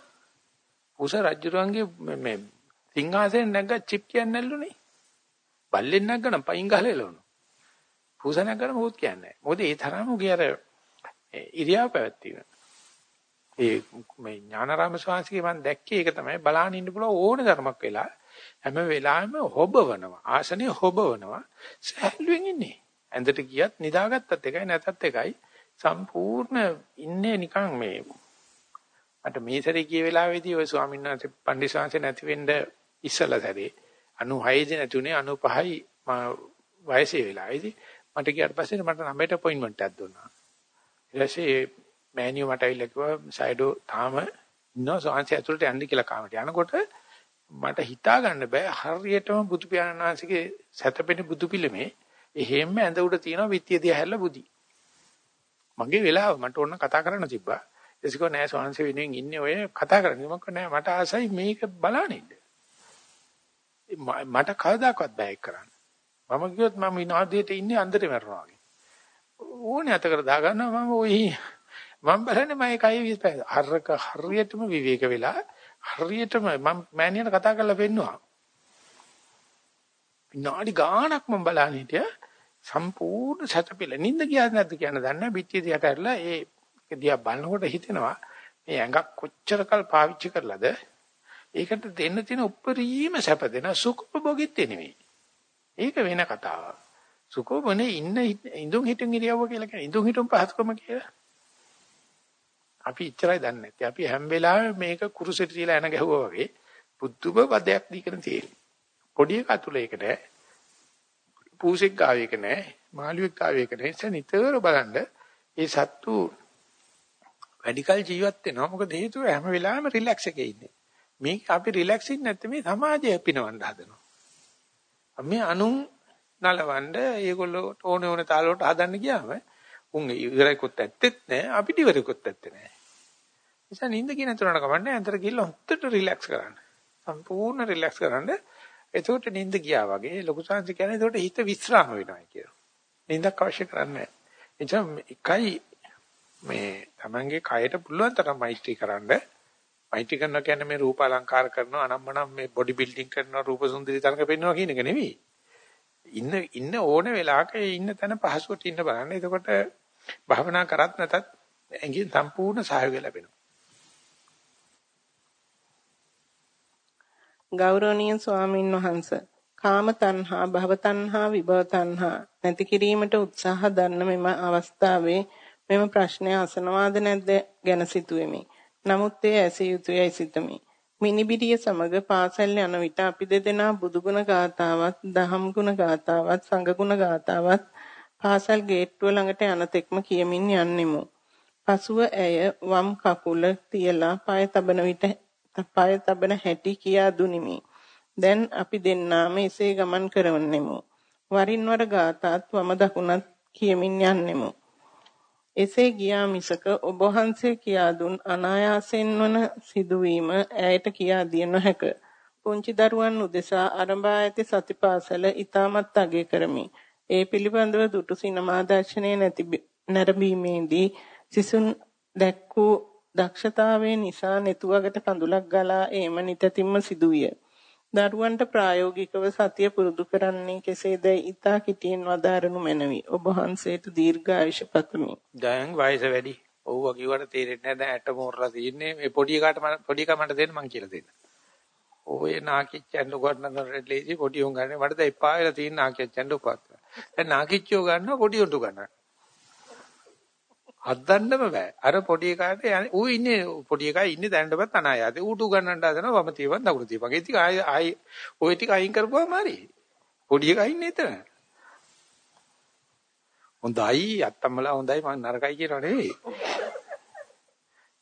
උස රජුරන්ගේ මේ සිංහාසයෙන් නැග්ග චිප් කියන්නේ නැල්ලුනේ. බල්ලෙන් නැග්ගනම් පයින් ගහලා එළවනු. පූස නැග්ගනම් මොකුත් කියන්නේ නැහැ. මොකද ඒ තරම උගේ අර ඉරියාව පැවැත්වීම. ඒ මේ ඥානාරාම ස්වාමීන්ගේ මම දැක්කේ ඒක තමයි බලාගෙන ඉන්න පුළුවන් ඕන ධර්මයක් වෙලා හැම වෙලාවෙම හොබවනවා. ආසනේ හොබවනවා. සැහැල්ලුවෙන් ඉන්නේ. ඇඳට ගියත් නිදාගත්තත් එකයි නැතත් එකයි සම්පූර්ණ ඉන්නේ නිකන් මේ මට මේ සැරේ ගිය වෙලාවේදී ওই ස්වාමීන් වහන්සේ පණ්ඩිත ස්වාමීන් නැති වෙන්න ඉස්සලා සැරේ 96 දී නැතුනේ 95යි වයසේ වෙලාවේදී මට ගියාට පස්සේ මට නම්බරට අපොයින්ට්මන්ට් එකක් දුන්නා. ඊට පස්සේ මෑනියෝ මට ඇවිල්ලා කිව්වා සයිඩෝ තාම ඉන්නවා ස්වාමීන් ඇතුළට යන්න කියලා කාමරට යනකොට මට හිතා ගන්න බෑ හරියටම බුදු පියාණන් වහන්සේගේ සැතපෙන බුදු පිළිමේ එහෙම්ම ඇඳ උඩ තියෙනවා විත්‍ය දිහා හැල්ල බුදි. මගේ වෙලාව මට ඕන කතා කරන්න තිබ්බා. එසිකෝ නෑ ස්වාංශ වෙනුවෙන් ඉන්නේ ඔය කතා කරන්නේ මම නෑ මට ආසයි මේක බලන්න ඉන්න. මට කවදාකවත් බෑ කරන්න. මම කිව්වොත් මම විනාඩියට ඉන්නේ අන්දරේ මරනවා වගේ. ඕනේ අතකට දාගන්නවා මම ওই මම බලන්නේ මම කයි විස්පෑ. හරක හරියටම විවේක වෙලා හරියටම මම මෑනියන කතා කරලා පෙන්නවා. විනාඩි ගාණක් මම බලන්නේ හිටියා සම්පූර්ණ සැතපෙල නිින්ද ගියාද නැද්ද කියන දන්නේ නැහැ. පිටිය දිහාට ඇරලා ඒ ඒක දිහා බලනකොට හිතෙනවා මේ ඇඟක් කොච්චරකල් පාවිච්චි කරලාද ඒකට දෙන්න තියෙන උප්පරීම සැප දෙන සුඛෝභෝගීත්ව නෙවෙයි. ඒක වෙන කතාවක්. සුඛෝභනේ ඉන්න ඉඳුන් හිටුන් ඉරියව්ව කියලා කියන ඉඳුන් හිටුන් පහත්කම කියලා. අපි ඉච්චරයි දන්නේ නැත්තේ. අපි හැම වෙලාවෙම මේක කුරුසෙට තියලා එන ගැහුවා වගේ පුදුම පදයක් දීගෙන තියෙන්නේ. පොඩි එක අතුල ඒක නෑ. පූසෙක් ගාවේක නෑ. මාළුවෙක් ගාවේක නෑ. ඒ නිතර බලන්න ඒ සත්තු වැඩිකල් ජීවත් වෙනවා. මොකද හේතුව හැම වෙලාවෙම රිලැක්ස් එකේ ඉන්නේ. මේක අපි රිලැක්සින් නැත්නම් මේ සමාජය පිනවන්න හදනවා. මේ අනුන් නලවන්න ඒගොල්ලෝ ඕනේ ඕනේ තාලවලට හදන්න ගියාම උන් ඉවරයිකොත් ඇත්තෙත් නෑ අපිට ඉවරයිකොත් ඇත්තේ නෑ. නිසා නිින්ද කියන තුනට කමන්නේ අතර ගිහලා හොත්තට රිලැක්ස් කරන්න. සම්පූර්ණ රිලැක්ස් කරන්න. එතකොට නිින්ද ගියා වගේ ලොකු සංසි කියන්නේ එතකොට හිත විස්්‍රාම වෙනවා කියලා. නිින්දක් අවශ්‍ය කරන්නේ නෑ. එකයි මේ Tamange කයට පුළුවන් තරම් මෛත්‍රී කරන්න මෛත්‍රී කරනවා කියන්නේ මේ රූප අලංකාර කරනවා අනම්මනම් මේ බොඩි බිල්ඩින් කරනවා රූප සුන්දරී තරක පෙන්වනවා කියන එක නෙවෙයි. ඉන්න ඉන්න ඕන වෙලාවක ඉන්න තැන පහසුවට ඉන්න බලන්න. එතකොට භාවනා කරත් නැතත් ඇඟෙන් සම්පූර්ණ සහයෝගය ලැබෙනවා. ගෞරවනීය ස්වාමින් වහන්සේ කාම තණ්හා භව තණ්හා විභව තණ්හා නැති කිරීමට උත්සාහ දරන මෙම අවස්ථාවේ මෙම ප්‍රශ්නය අසනවාද නැද්ද ගැන සිතුවෙමි. නමුත් ඒ ඇසිය යුතුයයි සිතමි. මිනිබිරිය සමග පාසල් යන විට අපි දෙදෙනා බුදුගුණ ගාතාවත් දහම් ගුණ ගාතාවත් සංඝ ගුණ ගාතාවත් පාසල් ගේට්ටුව ළඟට යන තෙක්ම කියමින් යන්නෙමු. පසුව ඇය වම් කකුල තියලා පාය තබන විට පාය තබන හැටි කියා දුනිමි. දැන් අපි දෙන්නාම එසේ ගමන් කරවන්නෙමු. වරින් වර ගාතාත් වම දකුණත් කියමින් යන්නෙමු. එසේ ගියා මිසක ඔබ වහන්සේ කියා දුන් අනායාසෙන් වන සිදුවීම ඇයට කියා දිය නොහැක. පුංචි දරුවන් උදෙසා ආරම්භා ඇති සතිපාසල ඊටමත් අගය කරමි. ඒ පිළිබඳව දුටු සිනමා දර්ශනයේ නැති නැරඹීමේදී සිසුන් දැක්වූ දක්ෂතාවය නිසා netuwagata කඳුලක් ගලා ඒම නිතතිම්ම සිදුවිය. දරුවන්ට ප්‍රායෝගිකව සතිය පුරුදු කරන්නේ කෙසේද? ඊතා කිටියෙන් වදාරනු මැනවි. ඔබ වහන්සේට දීර්ඝායුෂ පතමි. දැන් වයස වැඩි. ඔව්ව කිව්වට තේරෙන්නේ නැහැ. දැන් ඇට මෝරලා තින්නේ. මේ පොඩි එකාට පොඩි එකා මට දෙන්න මං කියලා දෙන්න. ඔය නාකිච්චෙන් ගොඩනගන රෙඩ්ලේසි පොඩි උන් ගන්න මට දැන් එපා වෙලා තියෙන නාකිච්චෙන් උපත්. දැන් නාකිච්චෝ ගන්නවා පොඩි උන්ට ගන්නවා. හදන්නම බෑ. අර පොඩි එකාට ඌ ඉන්නේ පොඩි එකා ඉන්නේ දැනටවත් අනායාසෙ. ඌට උගන්නන්න හදනවා වම තියවන් දකුණු තියවන්. ඒ ටික ආයි ආයි ওই ටික අයින් කරපුවාම හරි. පොඩි එකා ඉන්නේ එතන. හොඳයි අත්තම්මලා හොඳයි මම නරකයි කියනව නෙවෙයි.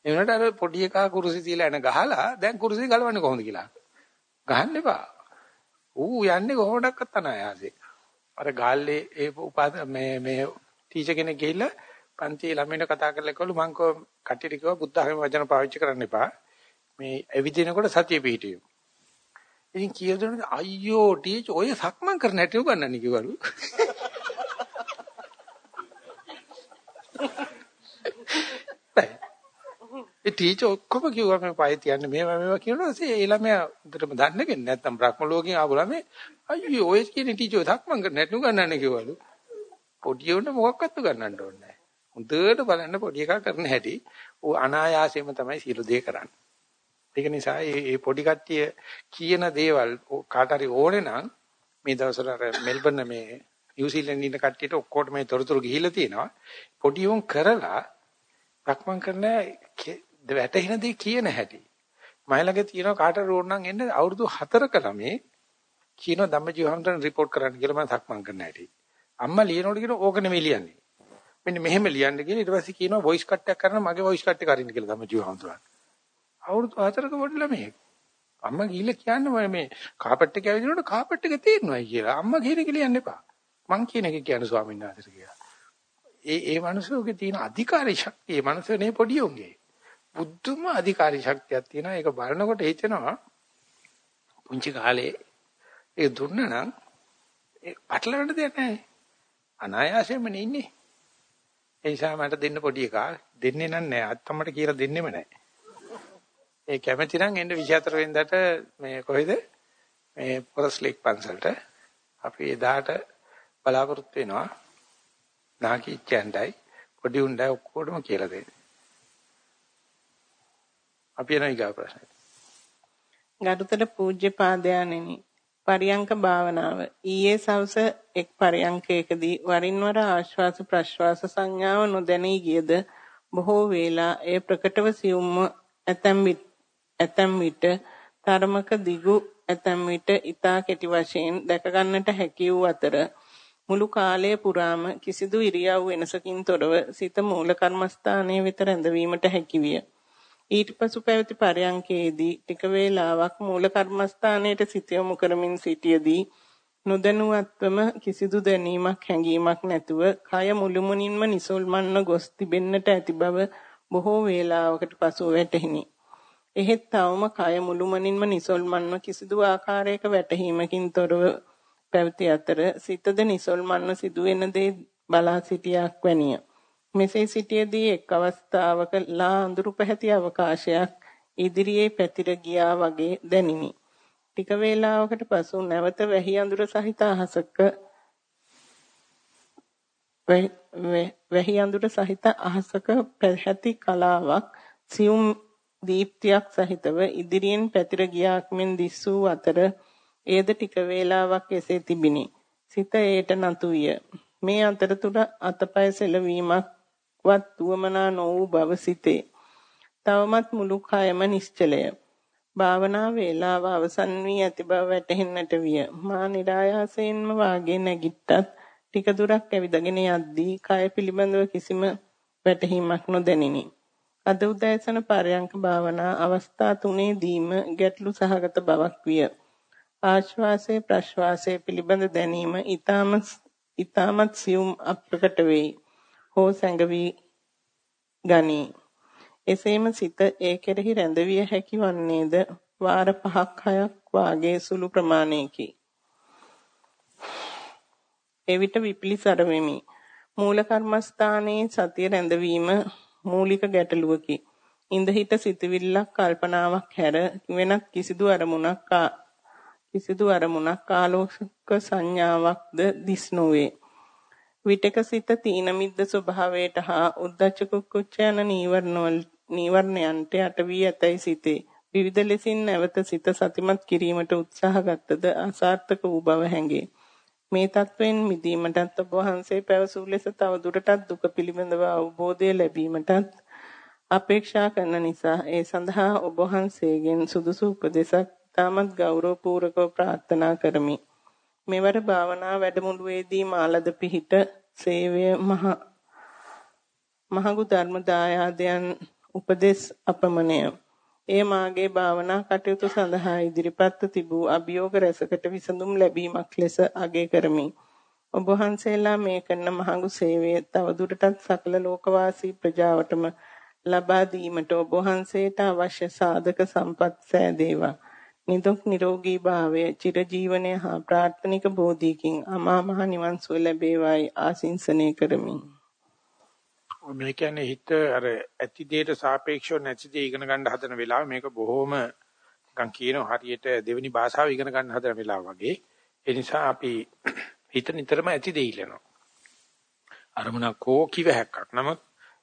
ඒ වුණාට අර පොඩි එකා කුරුසි තියලා එන ගහලා දැන් කුරුසි ගලවන්නේ කොහොමද කියලා. ගහන්න එපා. ඌ යන්නේ කොහොමඩක්වත් අනායාසෙ. අර ගාල්ලේ ඒ උපාද මේ මේ ටීචර් කෙනෙක් ගිහිල්ලා පන්තියේ ළමයින්ට කතා කරලා කිව්වලු මං කෝ කට්ටියට කිව්වා බුද්ධ ධර්ම වචන පාවිච්චි කරන්න එපා. මේ ඇවිදිනකොට සතිය පිහිටියු. ඉතින් කියදුනේ අයියෝ ටීච් ඔය සක්මන් කරන හැටි උගන්නන්නේ කිව්වලු. ඒ ටීචර් ඔක්කොම කිව්වා මේ පය තියන්න මේවා මේවා කියනවා ඒ ළමයා උදේටම දන්නේ කෙනෙක් නැත්තම් බ්‍රහ්ම ලෝකෙන් ආපු ළමයි අයියෝ ඔය කියන ටීචර් සක්මන් කරන හැටි උගන්නන්නේ කිව්වලු. පොඩි උන්ට මොකක්වත් උගන්නන්න ඕනේ නැහැ. හොඳට බලන්න පොඩි එකා කරන හැටි ඌ අනායාසයෙන්ම තමයි සියලු දේ කරන්නේ. ඒක නිසා මේ පොඩි කට්ටිය කියන දේවල් කාට හරි ඕනේ නම් මේ දවස්වල අර මෙල්බර්න් මේ නිව්සීලන්ත ඉන්න කට්ටියට ඔක්කොටම මේ තොරතුරු ගිහිල්ලා තියෙනවා. පොඩි උන් කරලා රක්මන් කරන වැටෙන දේ කියන හැටි. මයිලඟ තියෙනවා කාට රෝඩ් නම් එන්න අවුරුදු 4ක ළමේ කියනවා ධම්මජීවහන්තන් රිපෝට් කරන්න කියලා මම සක්මන් කරන්න හැටි. අම්මා ලියනකොට කියන ඕක නෙමෙයි ලියන්නේ. මෙන්න මෙහෙම ලියන්න කියලා ඊට පස්සේ කියනවා වොයිස් කට් එකක් කරන මගේ වොයිස් කට් එක අරින්න කියලා තමයි ජීවහඳුරන්. අවුරුදු 4ක පොඩි ළමයෙක්. අම්මා ගිහිල්ලා කියන්නේ මේ කාපට් එක ඇවිදිනකොට කාපට් එක තේරෙනවයි කියලා. අම්මා කියන එක ලියන්න එපා. මං කියන එක කියන්නේ ස්වාමීන් වහන්සේට කියලා. ඒ ඒ මනුස්සයෝගේ තියෙන අධිකාරී ශක්තිය ඒ මනුස්සය නේ පොඩි උන්ගේ. බුද්ධම අධිකාරී ශක්තියක් තියෙනවා. ඒක බලනකොට හිතෙනවා පුංචි කාලේ ඒ දුන්න නම් ඒ පටලවන්න දෙයක් නැහැ. අනායාසයෙන්ම ඉන්නේ. ඒ නිසා මට දෙන්න පොඩි එකා. දෙන්නේ නැහැ අත්තම්මට කියලා දෙන්නෙම නැහැ. ඒ කැමති නම් එන්න 24 වෙනිදාට මේ කොහෙද? මේ පොරස්ලික් පන්සලට. අපි එදාට බලාපොරොත්තු වෙනවා. නාකිච්චයන්ටයි පොඩි උණ්ඩයි ඔක්කොටම කියලා දෙන්න. අපි යන ඊගා ප්‍රශ්නෙට. ගරුතර පූජ්‍ය පාදයන්ෙනි පරියංක භාවනාව ඊයේ සවස එක් පරියංකයකදී වරින් වර ආශ්වාස ප්‍රශ්වාස සංඥාව නොදැනී ගියද බොහෝ වේලා එය ප්‍රකටව සියුම්ව ඇතැම් ඇතැම් විට තරමක දිගු ඇතැම් විට ඊතා කෙටි වශයෙන් දැක ගන්නට හැකි වූ අතර මුළු කාලය පුරාම කිසිදු ඉරියව් වෙනසකින් තොරව සිත මූල කර්මස්ථානයේ වෙත රැඳවීමට හැකි විය. ඊට පසු පැවති පරයන්කේදී ටික වේලාවක් මූල කර්මස්ථානයේ සිත යොමු කරමින් සිටියේදී නොදැනුවත්වම කිසිදු දැනීමක් හැඟීමක් නැතුව කය මුළුමනින්ම නිසල්මන්ව ගොස් තිබෙන්නට ඇති බව බොහෝ වේලාවකට පසුව වැටහිනි. එහෙත් තවම කය මුළුමනින්ම නිසල්මන්ව කිසිදු ආකාරයක වැටහීමකින් තොරව පැවති අතර සිතද නිසල්මන්ව සිදුවෙන දේ බලා සිටියක් වැනිය. මෙසේ සිටියේදී එක් අවස්ථාවක ලා අඳුරු පැහැති අවකාශයක් ඉදිරියේ පැතිර ගියා වගේ දැනිනි. ටික වේලාවකට පසු නැවත වැහි අඳුර සහිත අහසක වැහි අඳුර සහිත අහසක පැහැති කලාවක් සියුම් දීප්තියක් සහිතව ඉදිරියෙන් පැතිර ගියාක් මෙන් දිස්සූ අතර එයද ටික වේලාවක් එසේ තිබිනි. සිත ඒට නතු විය. මේ අතරතුර අතපය සෙලවීමක්වත් දුවමනා නො වූ බව සිතේ. තවමත් මුළු කයම නිශ්චලය. භාවනා වේලාව අවසන් වී ඇති බව වැටහෙන්නට විය. මා નિરાයාසයෙන්ම වාගේ නැගිට්ටත් ටික දුරක් ඇවිදගෙන යද්දී කය පිළිබඳව කිසිම වැටහීමක් නොදැනිනි. අද උදෑසන පරයන්ක භාවනා අවස්ථා තුනේදීම ගැටලු සහගත බවක් විය. ආශ්වාසය ප්‍රශ්වාසය පිළිබඳ දැනීම ඊටම ඊටමත් සියුම් අප්‍රකට වෙයි. හෝ සැඟවි ගනී. එසේම සිත ඒ කෙරෙහි රැඳවිය හැකි වන්නේද වාර 5ක් 6ක් වාගේ සුළු ප්‍රමාණයකි. එවිට විපිලිසර වෙමි. මූල කර්මස්ථානයේ සතිය රැඳවීම මූලික ගැටලුවකි. ඉඳ හිට සිතවිල්ලක් කල්පනාවක් හැර වෙනත් කිසිදු අරමුණක් කිසිදු අරමුණක් ආලෝක සංඥාවක්ද දිස් නොවේ. විටක සිත තීන මිද්ද ස්වභාවයට හා උද්දච්ච කුක්කුච්ච යන නීවරණයන්ට යට වී ඇතැයි සිතේ. විවිධ ලෙසින් නැවත සිත සතිමත් කිරීමට උත්සාහ ගත්තද අසාර්ථක වූ බව හැඟේ. මේ තත්වයෙන් මිදීමටත් ඔබ වහන්සේ පැවසූ ලෙස තව දුරටත් දුක පිළිබඳව අවබෝධය ලැබීමටත් අපේක්ෂා කරන නිසා ඒ සඳහා ඔබ වහන්සේගෙන් සුදුසු උපදෙසක් තාමත් ගෞරවපූර්වකව ප්‍රාර්ථනා කරමි. මෙවර භාවනා වැඩමුළුවේදී මාලද පිහිට සේවය මහ මහඟු ධර්ම දායාදයන් උපදෙස් අපමණය. එය මාගේ භාවනා කටයුතු සඳහා ඉදිරිපත් තිබූ අභියෝග රැසකට විසඳුම් ලැබීමක් ලෙස අගය කරමි. ඔබ වහන්සේලා මේ කරන මහඟු සේවය තවදුරටත් සකල ලෝකවාසී ප්‍රජාවටම ලබා දීමට ඔබ වහන්සේට අවශ්‍ය සාධක සම්පත් සෑදේවා. නිදුක් නිරෝගී භාවය චිරජීවනය හා ප්‍රාර්ථනික බෝධියකින් අමා මහ නිවන් සුව ලැබේවායි ආශිංසනය කරමි. මේ කියන්නේ හිත අර ඇති දෙයට සාපේක්ෂව නැති දේ ඉගෙන ගන්න හදන වෙලාව මේක බොහොම නිකන් කියනවා හරියට දෙවෙනි භාෂාව ඉගෙන ගන්න හදන වෙලාව වගේ. ඒ නිසා අපි හිත නිතරම ඇති දේ ඉල්ලනවා. අරමුණක් කෝ කිව හැක්කක්. නමුත්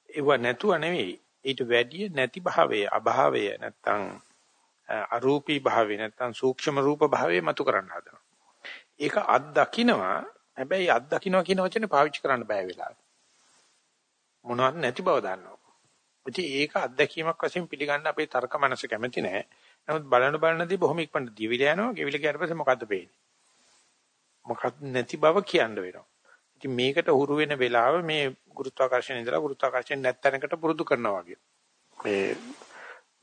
ඒව නැතුව නෙවෙයි. ඊට වැඩිය නැති භාවය, අභාවය නැත්තම් අරූපී භාවය නැත්තම් සූක්ෂම රූප භාවය මතු කරන්න හදනවා. ඒක අත් දකින්නවා. හැබැයි අත් දකින්නවා කියන වචනේ පාවිච්චි කරන්න බෑ වෙලාවට. මොනවත් නැති බව දන්නවා. ඉතින් ඒක අත්දැකීමක් වශයෙන් පිළිගන්න අපේ තර්ක මනස කැමති නෑ. නමුත් බලන බලනදී බොහොම ඉක්මනට දිවිල යනවා. ගෙවිල ගියාට පස්සේ මොකද්ද පේන්නේ? මොකක්ද නැති බව කියන්න වෙනවා. ඉතින් මේකට උහුරු වෙන වෙලාව මේ ගුරුත්වාකර්ෂණය ඉඳලා ගුරුත්වාකර්ෂණ නැත්තැනකට පුරුදු කරනවා වගේ. මේ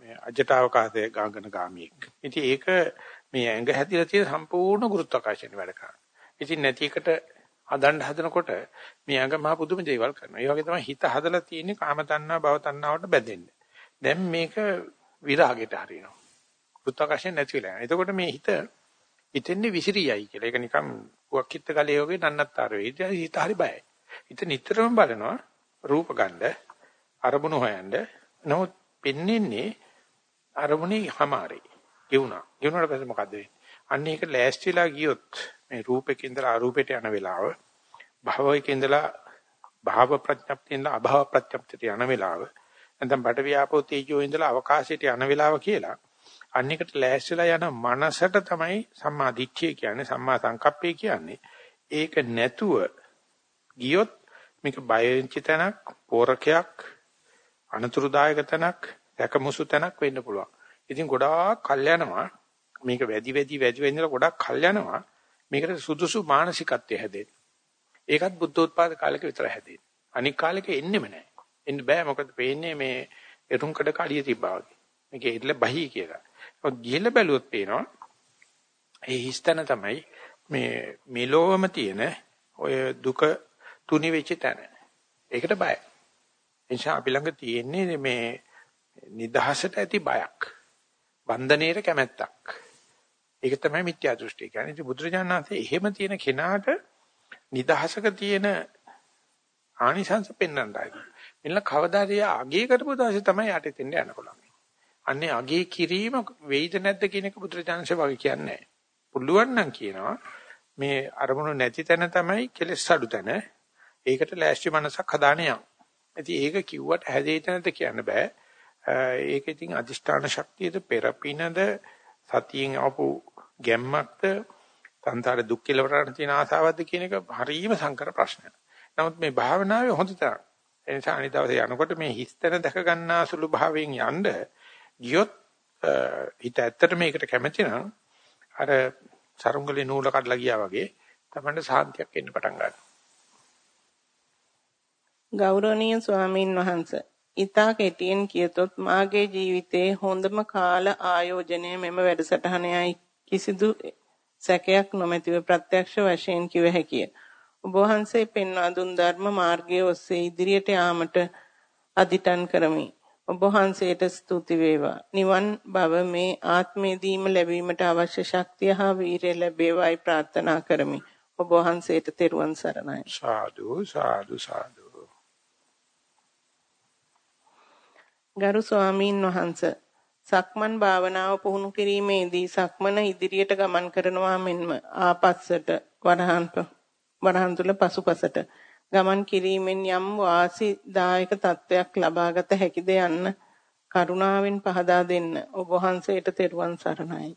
මේ අජටවකාශයේ ගාගන ගාමියෙක්. ඉතින් ඒක මේ ඇඟ හැදිලා තියෙන සම්පූර්ණ ගුරුත්වාකර්ෂණ වැඩ කරනවා. ඉතින් නැති එකට හදන්න හදනකොට මේ අඟ මහ පුදුම දේවල් කරනවා. ඒ වගේ තමයි හිත හදලා තියෙන්නේ කාම තණ්හා භව තණ්හාවට බැඳෙන්න. දැන් මේක විරාගයට හරිනවා. කෘතකෂයෙන් නැති වෙලා යනවා. එතකොට මේ හිත හිතෙන්නේ විසිරියයි කියලා. ඒක නිකන් වක්කිට ගලේ වගේ නන්නත්තර වෙයි. හිත හරි බයයි. හිත නිතරම බලනවා රූප ගන්න අරමුණු හොයන්න. නමුත් පෙන්න්නේ අරමුණේ හැමාරේ. ගෙවුණා. ගෙවුණාට පස්සේ මොකද වෙන්නේ? අන්න ඒක ලෑස්තිලා ගියොත් මේ රූපෙක ඉඳලා අරූපෙට යන වෙලාව භවයක ඉඳලා භාව ප්‍රඥප්තිය ඉඳලා අභාව ප්‍රඥප්තියට යන වෙලාව නැත්නම් බඩ ව්‍යාපෝ තේජෝ ඉඳලා අවකාශයට යන වෙලාව කියලා අන්නයකට ලෑස්තිලා යන මනසට තමයි සම්මා දිට්ඨිය කියන්නේ සම්මා සංකප්පය කියන්නේ ඒක නැතුව ගියොත් මේක බය වෙච්ච තැනක් පෝරකයක් අනතුරුදායක තැනක් දැකමුසු තැනක් වෙන්න පුළුවන් ඉතින් ගොඩාක් කල් යනවා මේක වැඩි වැඩි වැඩි වෙනදලා ගොඩක් කල් යනවා මේකට සුදුසු මානසිකත්වය හැදෙන්න. ඒකත් බුද්ධෝත්පාද කාලෙක විතර හැදෙන්නේ. අනික් කාලෙක එන්නෙම නැහැ. එන්න බෑ මොකද පේන්නේ මේ එරුම්කඩ කඩිය තිබ්බා වගේ. මේක ඉట్లా බහි කියලා. ඔය ගිහලා බැලුවොත් පේනවා ඒ හිස්තන තමයි මේ මෙලොවම තියෙන ඔය දුක තුනි වෙච්ච තැන. ඒකට බයයි. එනිසා අපි ළඟ තියෙන්නේ මේ නිදහසට ඇති බයක්. බන්ධනයේ කැමැත්තක්. ඒක තමයි මිත්‍යා දෘෂ්ටි කියන්නේ. ඉතින් බුදුරජාණන් වහන්සේ එහෙම තියෙන කෙනාට නිදහසක තියෙන ආනිසංස පෙන්වන්නයි. මෙන්න කවදාද යා අගේ කරපු දවසේ තමයි යට දෙන්න යනකොළම. අන්නේ අගේ කිරීම වෙයිද නැද්ද කියන එක බුදුරජාණන්සේ වගේ කියන්නේ පුළුවන් නම් කියනවා මේ අරමුණු නැති තැන තමයි කෙලස් අඩු තැන. ඒකට ලෑස්ති මනසක් හදාන යන්න. ඉතින් ඒක කිව්වට හැදෙයිද නැද්ද කියන්න බෑ. ඒක ඉතින් අදිෂ්ඨාන ශක්තියද පෙරපිනද සතියෙන් ආපු ගැම්මක්ද සංසාර දුක් කෙලවරට තියෙන ආසාවක්ද කියන එක හරිම සංකර ප්‍රශ්නයක්. නමුත් මේ භාවනාවේ හොඳ තරම් ඒ නිසා අනිත් දවසේ යනකොට මේ හිස්තන දැක ගන්නා සුළු භාවයෙන් යන්න ගියොත් හිත ඇත්තට මේකට කැමති නම් අර සරුංගලේ නූල කඩලා ගියා වගේ තමයි සාන්තියක් එන්න පටන් ගන්නවා. ගෞරවනීය ස්වාමින් වහන්සේ ඊතා කෙටියෙන් කියතොත් මාගේ ජීවිතයේ හොඳම කාල ආයෝජනය මෙම වැඩසටහනයි කිසිදු සැකයක් නොමැතිව ප්‍රත්‍යක්ෂ වශයෙන් කිව හැකිය. ඔබ වහන්සේ පෙන්වා දුන් ධර්ම මාර්ගයේ ඔස්සේ ඉදිරියට යාමට අදිටන් කරමි. ඔබ වහන්සේට ස්තුති වේවා. නිවන් බව මේ ආත්මයේදීම ලැබීමට අවශ්‍ය ශක්තිය හා වීරිය ලැබේවායි ප්‍රාර්ථනා කරමි. ඔබ වහන්සේට තෙරුවන් සරණයි. සාදු සාදු සාදු. ගරු ස්වාමීන් වහන්සේ සක්මන් භාවනාව පුහුණු කිරීමේදී සක්මන ඉදිරියට ගමන් කරනවා මෙන්ම ආපස්සට වරහන් වරහන් තුල පසුපසට ගමන් කිරීමෙන් යම් වාසිදායක තත්වයක් ලබාගත හැකිද යන්න කරුණාවෙන් පහදා දෙන්න ඔබ වහන්සේට තෙරුවන් සරණයි.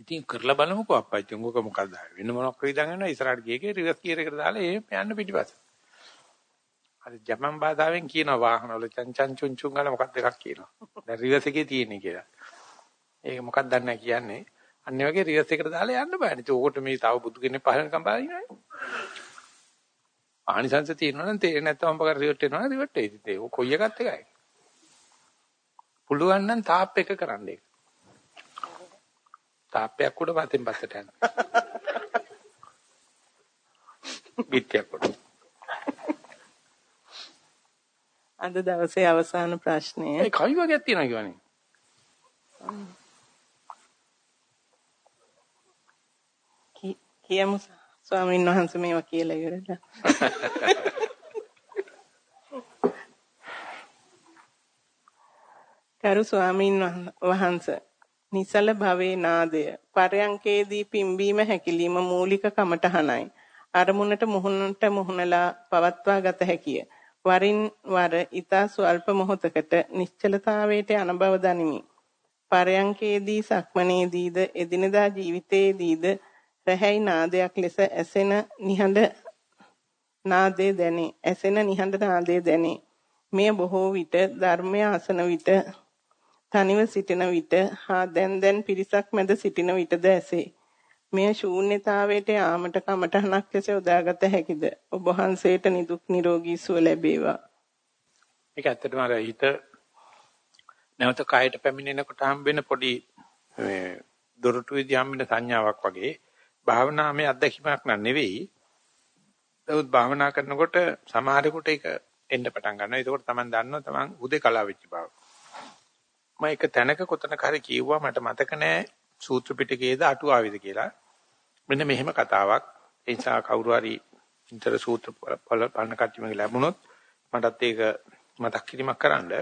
ඉතින් කරලා බලමුකෝ අප්පා ඉතින් ඔක මොකද වෙන මොනක් වෙයිදන් යනවා ඉස්සරහට ගියේ රිවර්ස් ගියර් එකට දාලා ඒ යන්න පිටිපස්ස. අර ජපන් භාෂාවෙන් කියන වාහනවල චන් චන් චුන් චුන් ගාලා මොකක්ද එකක් කියනවා. දැන් රිවර්ස් එකේ තියෙන්නේ කියලා. ඒක මොකක්ද දන්නේ කියන්නේ. අන්න වගේ රිවර්ස් එකට දාලා යන්න බෑනේ. ඒක උකට මේ තව බුදු කෙනෙක් පහලකම් බාරිනවනේ. ආනිසංශ තියෙනවා නම් තේරෙන්නේ නැත්නම් මොකක් රිවර්ට් වෙනවා නම් රිවර්ට් වෙයි. ඒක කොයි එකත් එකයි. පුළුවන් නම් තාප් එක කරන්න ඒක. තාප්පයක් උඩ පතෙන් පස්සට යනවා. පිටියක් (laughs) උඩ. අද දවසේ අවසාන ප්‍රශ්නය. ඒ කවි වගේක් තියෙනවා කියවනේ. කියමු ස්වාමීන් වහන්සේ මේවා කියලා ඉවරලා. කරු ස්වාමීන් වහන්සේ නිසල භවේ නාදය පරයන්කේදී පිම්බීම හැකිලිම මූලික කමටහනයි අරමුණට මුහුණට මුහුණලා පවත්වා ගත හැකිය වරින් වර ඊතා ස්වල්ප මොහොතකට නිශ්චලතාවයට යන බව දනිමි පරයන්කේදී සක්මනේදීද එදිනදා ජීවිතයේදීද රැහැයි නාදයක් ලෙස ඇසෙන නිහඬ නාදයේ දැනේ. ඇසෙන නිහඬ නාදයේ දැනේ. මෙය බොහෝ විට ධර්මය අසන විට තනිව සිටින විට හා දැන් දැන් පිරිසක් මැද සිටින විටද ඇසේ. මෙය ශූන්‍යතාවයට යාමට කමටහනක් ලෙස යොදාගත හැකිද? ඔබ වහන්සේට නිදුක් නිරෝගී සුව ලැබේවා. ඒක ඇත්තටම අර හිත නැවත කායට පැමිණෙනකොට හම්බ වෙන පොඩි මේ දොරටු විදි හම්බෙන සංඥාවක් වගේ භාවනාමය අත්දැකීමක් නන් නෙවෙයි. ඒත් භාවනා කරනකොට සමහරෙකුට ඒක එන්න පටන් ගන්නවා. ඒකෝට තමයි දන්නවා තමන් උදේ කලාව වෙච්ච බව. මම එක තැනක කොතනක හරි කිව්වා මට මතක නෑ සූත්‍ර පිටකයේද අටුවාවේද කියලා. මෙන්න මෙහෙම කතාවක්. ඒ නිසා කවුරු හරි ඉන්තර සූත්‍ර බලන කට්ටියම ලැබුණොත් මටත් ඒක මතක් කිරීමක් කරන්න.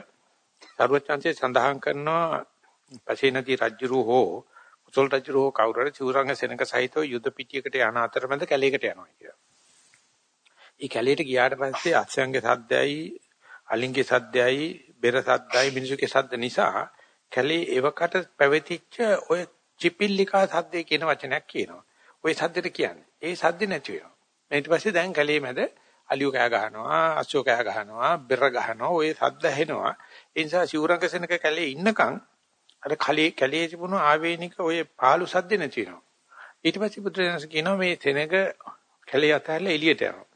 සරුවචාන්සේ සඳහන් කරනවා පසේනති රජ්ජුරු හෝ කුසල රජුරෝ කවුරුහරි චූරංග සෙනක සහිතව යුද පිටියකට යන අතරමැද කැලේකට යනවා කියලා. ඒ කැලේට ගියාට පස්සේ අස්සයන්ගේ සද්දයයි, අලින්ගේ සද්දයයි, බෙර සද්දයයි, මිනිසුගේ සද්ද නිසා කැලේ එවකට පැවතිච්ච ඔය චිපිල්ලිකා සද්දේ කියන වචනයක් කියනවා. ওই සද්දෙට කියන්නේ. ඒ සද්ද නැති වෙනවා. ඊට පස්සේ දැන් කැලේ මැද අලියෝ කෑ ගහනවා, අස්සෝ කෑ ගහනවා, බෙර ගහනවා, ওই සද්ද ඇහෙනවා. ඒ නිසා චූරංග සෙනක කැලේ ඉන්නකම් අර කලේ කැලේ තිබුණු ආවේනික ඔය පාළු සද්ද නැති වෙනවා. ඊට පස්සේ බුදුරජාණන් කියනවා මේ තැනක කැලේ අතහැරලා එළියට යනවා.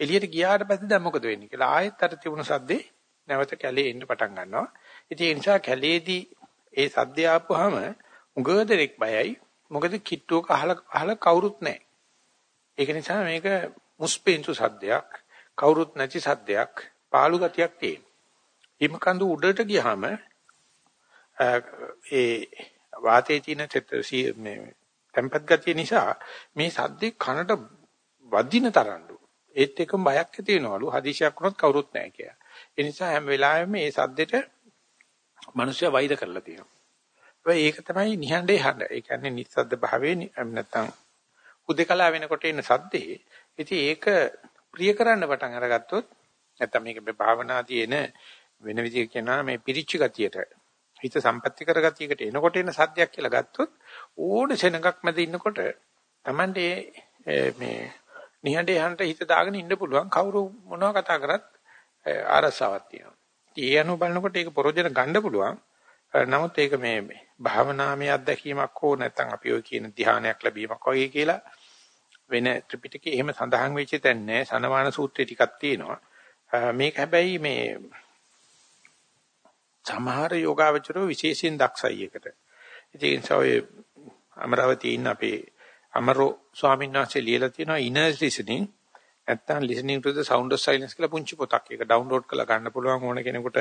එළියට ගියාට පස්සේ දැන් මොකද වෙන්නේ කියලා ආයෙත් අර තිබුණු සද්දේ නැවත කැලේ එන්න පටන් ගන්නවා. ඉතින් ඒ නිසා කැලේදී ඒ සද්දය ආපුවාම උගදෙක් බයයි. මොකද කිට්ටුවක අහල අහල කවුරුත් නැහැ. ඒක නිසා මේක මුස්පෙන්සු සද්දයක්, කවුරුත් නැති සද්දයක්, පාළු ගතියක් තියෙනවා. හිමකඳු උඩට ගියාම ඒ වාතයේ තියෙන මේ tempat ගතිය නිසා මේ සද්දේ කනට වදින තරම්ලු ඒත් එකම බයක් ඇති වෙනවලු හදිසියක් වුණොත් කවුරුත් නැහැ කියලා. ඒ නිසා හැම වෙලාවෙම මේ සද්දෙට මිනිස්සු වෛර කරලා තියෙනවා. ඒක තමයි නිහඬේ හඬ. ඒ කියන්නේ නිස්සද්ද භාවයේ නැත්තම් උදේකලා වෙනකොට එන සද්දේ. ඉතින් ඒක ප්‍රිය කරන්න පටන් අරගත්තොත් නැත්තම් මේක භාවනාදී එන වෙන විදිහට කියනවා මේ පිරිච්ච ගතියට හිත සම්පත්‍ති කරගතියකට එනකොට එන සද්දයක් කියලා ගත්තොත් ඕන සෙනඟක් මැද ඉන්නකොට Tamande මේ නිහඬේ හන්ට හිත දාගෙන ඉන්න පුළුවන් කවුරු මොනවා කතා කරත් ආරසාවක් තියෙනවා. ඒ අනුව බලනකොට ඒක ප්‍රොජෙන ගන්න පුළුවන්. නමුත් ඒක මේ භාවනාමය අත්දැකීමක් හෝ නැත්නම් අපි ඔය කියන ධ්‍යානයක් ලැබීමක් වගේ කියලා වෙන ත්‍රිපිටකේ එහෙම සඳහන් වෙච්ච තැන් නෑ සනවාන සූත්‍රය ටිකක් තියෙනවා. මේක හැබැයි මේ සමහර යෝගාවචරෝ විශේෂයෙන් දක්ෂයි එකට. ඉතින් ඒ නිසා ඔය අමරවතී ඉන්න අපේ අමරෝ ස්වාමීන් වහන්සේ ලියලා තියෙනවා inner listening නැත්තම් listening to the sound of silence කියලා පුංචි පොතක්. ඒක ඩවුන්ලෝඩ් කරලා ගන්න පුළුවන් ඕන කෙනෙකුට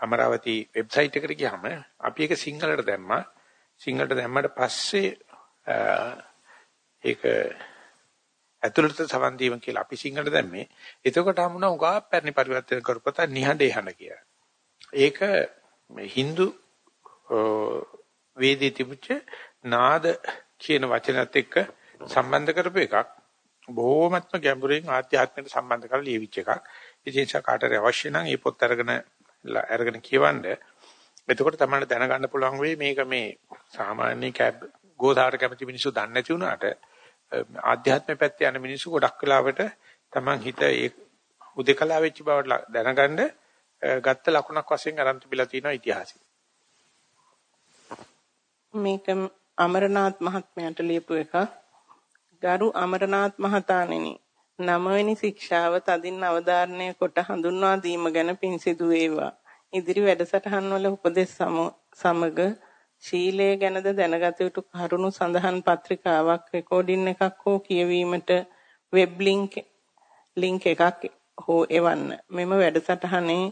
අමරවතී වෙබ්සයිට් එකට ගියාම අපි ඒක සිංහලට දැම්මා. සිංහලට දැම්මට පස්සේ ඒක ඇතුළත සවන් දීම කියලා අපි සිංහලට දැම්මේ. එතකොට හමුණා උගා පැරණි පරිවර්තන කරපත නිහඬේ හන කියලා. ඒක මේ Hindu වේදේ තිබුච්ච නාද කියන වචනත් එක්ක සම්බන්ධ කරපු එකක්. බොහොමත්ම ගැඹුරින් ආධ්‍යාත්මයට සම්බන්ධ කරලා ලියවිච්ච එකක්. ඉතින් කාටරි අවශ්‍ය නම් මේ පොත් අරගෙන අරගෙන කියවන්න. එතකොට තමයි දැනගන්න පුළුවන් වෙයි මේක මේ සාමාන්‍ය කැබ් ගෝධාර කැමති මිනිස්සු දන්නේ නැති වුණාට ආධ්‍යාත්මික පැත්තේ යන මිනිස්සු ගොඩක් වෙලාවට Taman හිත ඒ උදේකලා වෙච්ච බවට දැනගන්න ගත්ත ලකුණක් වශයෙන් අරන් තිබිලා තියෙනවා ඉතිහාසෙ. මේක අමරනාත් මහත්මයාට ලියපු එකක්. ගරු අමරනාත් මහතාණෙනි නවවෙනි ශික්ෂාව තදින් අවධාරණය කොට හඳුන්වා දීම ගැන පින් සිදු වේවා. ඉදිරි වැඩසටහන් වල උපදෙස් සමග ශීලය ගැනද දැනගත යුතු කරුණු සඳහන් පත්‍රිකාවක් රෙකෝඩින් එකක් හෝ කියවීමට වෙබ් ලින්ක් ලින්ක් එකක් හෝ එවන්න. මෙම වැඩසටහනේ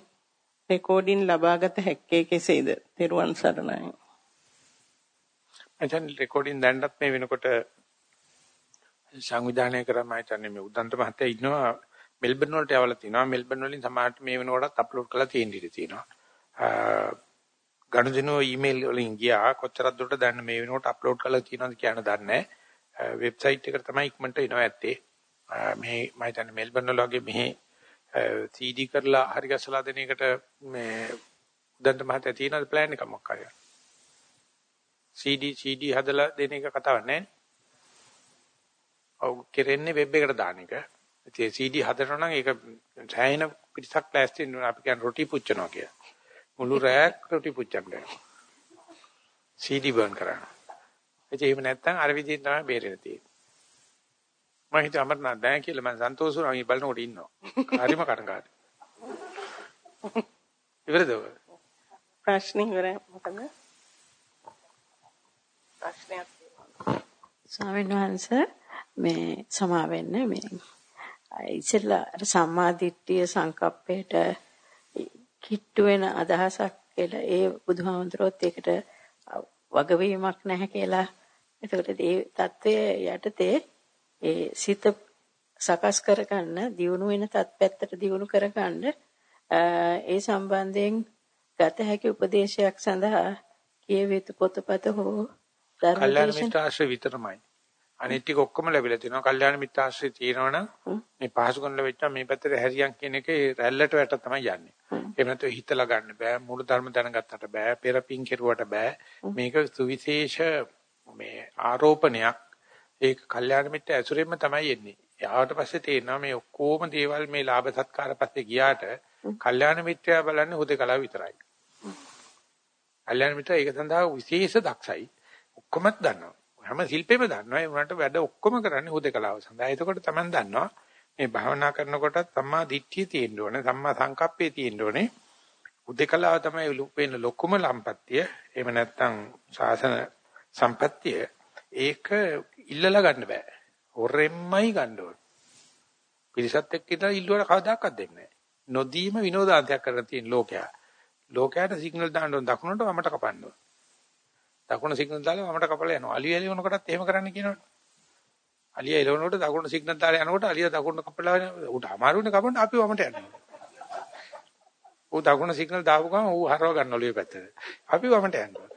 රෙකෝඩින් ලබාගත හැක්කේ කෙසේද? තෙරුවන් සරණයි. එතන රෙකෝඩින් දැන්නත් මේ වෙනකොට සංවිධානය කරා මම හිතන්නේ මේ උදන්ත මහත්තයා ඉන්නවා මෙල්බන් වලට යවලා තිනවා මෙල්බන් වලින් සමහරට මේ වෙනකොටත් අප්ලෝඩ් කරලා තියෙන ඉඩ තියෙනවා. ගනුදෙනුව ඊමේල් වලින් ගියා කොච්චරක් දුරට දැන් මේ වෙනකොට අප්ලෝඩ් කරලා තියෙනවද කියන දන්නේ නැහැ. වෙබ්සයිට් එකට තමයි ඉක්මනට එනවා ඇත්තේ. මේ මම හිතන්නේ මෙල්බන් වල වගේ මෙහි CD කරලා හරි ගැසලා දෙන එකට මේ උදන්ත මහත්තයා තියෙනවද plan එකක් මොකක් හරි. CD CD හදලා දෙන එක කතාවක් නැහැ. ඔව් කෙරෙන්නේ වෙබ් එකට දාන එක. ඒ CD හදනවා නම් ඒක සෑහෙන පිටසක් ප්ලාස්ටික් වෙනවා අපි කියන්නේ රොටි පුච්චනවා කියලා. මුළු රෑක් රොටි පුච්චන්න. CD බර්න් කරනවා. ඒ එහෙම නැත්නම් අර විදිහින් තමයි බේරෙන්න තියෙන්නේ. මම හිතුවා අමරනාත් දැන් කියලා මම සන්තෝෂ වුණා මේ බලනකොට ඉන්නවා. හරිම කටකාට. ඉවරද? ප්‍රශ්න ඉවරයි මොකද? ප්‍රශ්නයක් ස්වාමීන් වහන්සේ මේ සමා වෙන්න මේ ඉතින්ලා අර සම්මාදිට්ඨිය සංකප්පයට කිට්ටු වෙන අදහසක් කියලා ඒ බුදුහාමුදුරුවෝත් ඒකට වගවීමක් නැහැ කියලා එතකොට ඒ தත්වයේ යටතේ ඒ සිත සකස් කරගන්න දියුණු වෙන තත්පැත්තට දියුණු කරගන්න ඒ සම්බන්ධයෙන් ගත හැකි උපදේශයක් සඳහා කියවිත පොතපත හෝ කල්යාණ මිත්‍ර ආශ්‍රය විතරමයි. අනිත් ටික ඔක්කොම ලැබිලා තියෙනවා. කල්යාණ මිත්‍ර ආශ්‍රය තියෙනවනම් මේ පහසුකම් ලැබෙච්චා මේ පැත්තට හැරියන් කියන එකේ රැල්ලට වැට තමයි යන්නේ. එහෙම නැත්නම් හිතලා ගන්න බෑ. මූල ධර්ම දැනගත්තට බෑ. පෙරපින් කෙරුවට බෑ. මේක සුවිශේෂ මේ ආරෝපණයක්. ඒක කල්යාණ මිත්‍ර ඇසුරෙන්ම තමයි එන්නේ. යාවට පස්සේ තේරෙනවා මේ ඔක්කොම දේවල් මේ ලාභ සත්කාර පස්සේ ගියාට කල්යාණ මිත්‍යා බලන්නේ හුදේකලාව විතරයි. කල්යාණ මිත්‍යා ඒක සඳහා විශේෂ දක්ෂයි. ඔක්කොමත් දන්නවා. හැම ශිල්පෙම දන්නවා. ඒ වුණාට වැඩ ඔක්කොම කරන්නේ හුදකලාව සඳහා. එතකොට තමයි දන්නවා මේ භාවනා කරනකොට සම්මා දිට්ඨිය තියෙන්න ඕනේ. සම්මා සංකප්පේ තියෙන්න ඕනේ. හුදකලාව තමයි වෙන ලොකුම ලම්පත්තිය. එහෙම නැත්නම් ශාසන සම්පත්තිය. ඒක ඉල්ලලා ගන්න බෑ. හොරෙන්මයි ගන්න ඕනේ. පිරිසත් එක්ක ඉඳලා ඉල්ලුවට කවදාකවත් දෙන්නේ නැහැ. නොදීම විනෝදාන්තයක් කරලා තියෙන ලෝකයා. ලෝකයට සිග්නල් දාන්න ඕන දකුණට වමට කපන්න ඕන. දකුණ සිග්නල් දාලා වමට කපලා යනවා. අලිය එලවනකොටත් එහෙම කරන්න කියනවනේ. අලිය එලවනකොට දකුණ සිග්නල් දාලා යනකොට අලිය දකුණ කපලා උට අමාරුනේ කපන්න අපි වමට යනවා. ඌ දකුණ සිග්නල් දාපු ගමන් ඌ හරව ගන්නවලු ඒ පැත්තට. අපි වමට යනවා.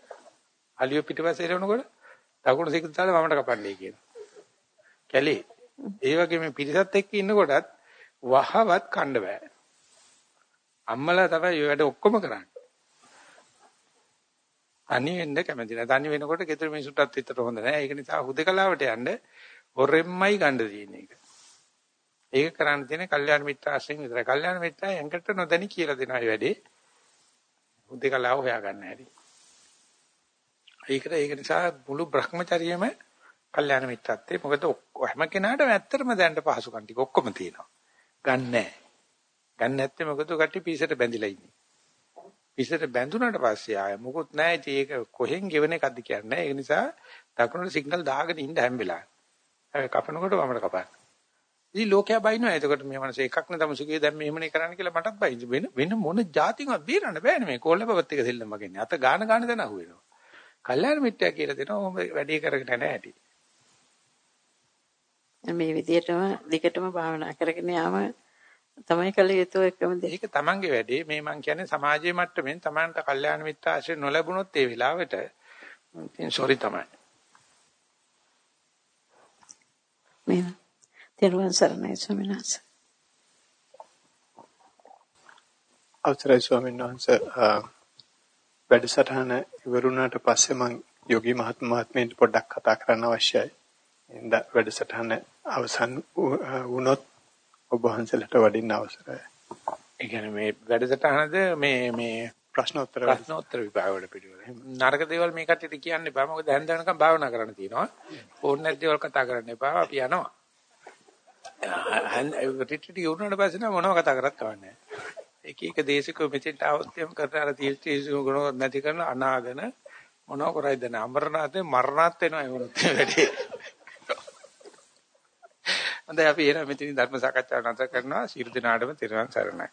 අලිය පිටිපස්සේ එනකොට දකුණ සිග්නල් දාලා වමට කපන්නේ කියනවා. කැලේ. ඒ වගේ මේ පිරිසත් එක්ක ඉන්නකොටත් වහවත් කන්න බෑ. අම්මලා තමයි ඔය වැඩ ඔක්කොම කරන්නේ. තනි වෙන්න කැමති නැහැ. තනි වෙනකොට ගෙදර මිනිසුන්ටත් විතර හොඳ නැහැ. ඒක නිසා හුදකලාවට යන්න හොරෙම්මයි ගන්න තියෙන එක. ඒක කරන්න තියෙන්නේ කල්යාණ මිත්‍ර ආශ්‍රයෙන් විතරයි. කල්යාණ මිත්‍රා ඇඟට නොදැනි කියලා දෙන අය වැඩේ. හුදකලාව හොයාගන්න හැටි. ඒකට ඒක නිසා මුළු Brahmacharyaම කල්යාණ මිත්‍රත්වේ මොකද හැම කෙනාටම ඇත්තටම දැනට පහසුකම් ටික ඔක්කොම තියෙනවා. ගන්නෑ. ගන්න නැත්නම් මොකද කට්ටි පීසට බැඳිලා ඉන්නේ. පීසට බැඳුනට පස්සේ ආය මොකුත් නැහැ. ඉතින් ඒක කොහෙන් ගෙවන එකක්ද කියන්නේ. ඒ නිසා දකුණට සිග්නල් දාගෙන ඉන්න හැම වෙලාවෙම. ඒ කපනකොට වමට කපන්න. ඉතින් ලෝකයා බයිනවා. එතකොට මේ මනස එකක් නේ තම සුඛය දැන් මෙහෙමනේ කරන්න කියලා මටත් බයි. වෙන වෙන මොන જાතියක්වත් බේරන්න බෑනේ මේ කොල්ලපවත් එක දෙල්ලම වගේ. අත ගාන ගාන දෙන අහුවෙනවා. කල්යාණ මිත්‍යා කියලා දෙනවා. ඔහොම වැඩි කරගෙන නැහැ ඇති. මේ විදිහටම දිගටම භාවනා කරගෙන යාම තමයි කළ යුතු එකම දේ. ඒක තමන්ගේ වැඩේ. මේ මං කියන්නේ සමාජයේ මට්ටමින් තමන්ට කල්යාණ මිත්‍ර ආශ්‍රය නොලැබුණොත් ඒ වෙලාවට ඉතින් සෝරි තමයි. මේ තෙරුවන් සරණයි ස්වාමීන් වහන්සේ. අවසරයි ස්වාමීන් වහන්සේ වැඩසටහන ඉවරුණාට පස්සේ මම යෝගී මහත්මයාට පොඩ්ඩක් කතා කරන්න අවශ්‍යයි. එඳ වැඩසටහන අවසන් වුණොත් ඔබ වහන්සේලාට වඩින්න අවසරයි. ඒ කියන්නේ මේ වැඩසටහනද මේ මේ ප්‍රශ්නෝත්තර ප්‍රශ්නෝත්තර විභාගවල පිළිවෙල. නරක දේවල් මේ කට්ටියට කියන්න එපා. මොකද හැන් දැනකම් භාවනා කරන්න තියෙනවා. ඕන නැති දේවල් කතා කරන්න එපා. අපි යනවා. රිට්‍රීට් යුණාට පස්සේ නම් මොනව කතා කරත් කවන්නේ නැහැ. එක එක දේශික මෙතෙන්ට આવොත් එම් කරන අර තීර්ථ ගුණ නැති කරන අනාගන මොනව කරයිද නේ අමරනාථේ මරණත් වෙනවා ඒ වුණත් වැඩි. හොඳයි අපි එහෙනම් මෙතනින් ධර්ම සාකච්ඡාව නැවත කරනවා. සියලු දෙනාටම තෙරුවන් සරණයි.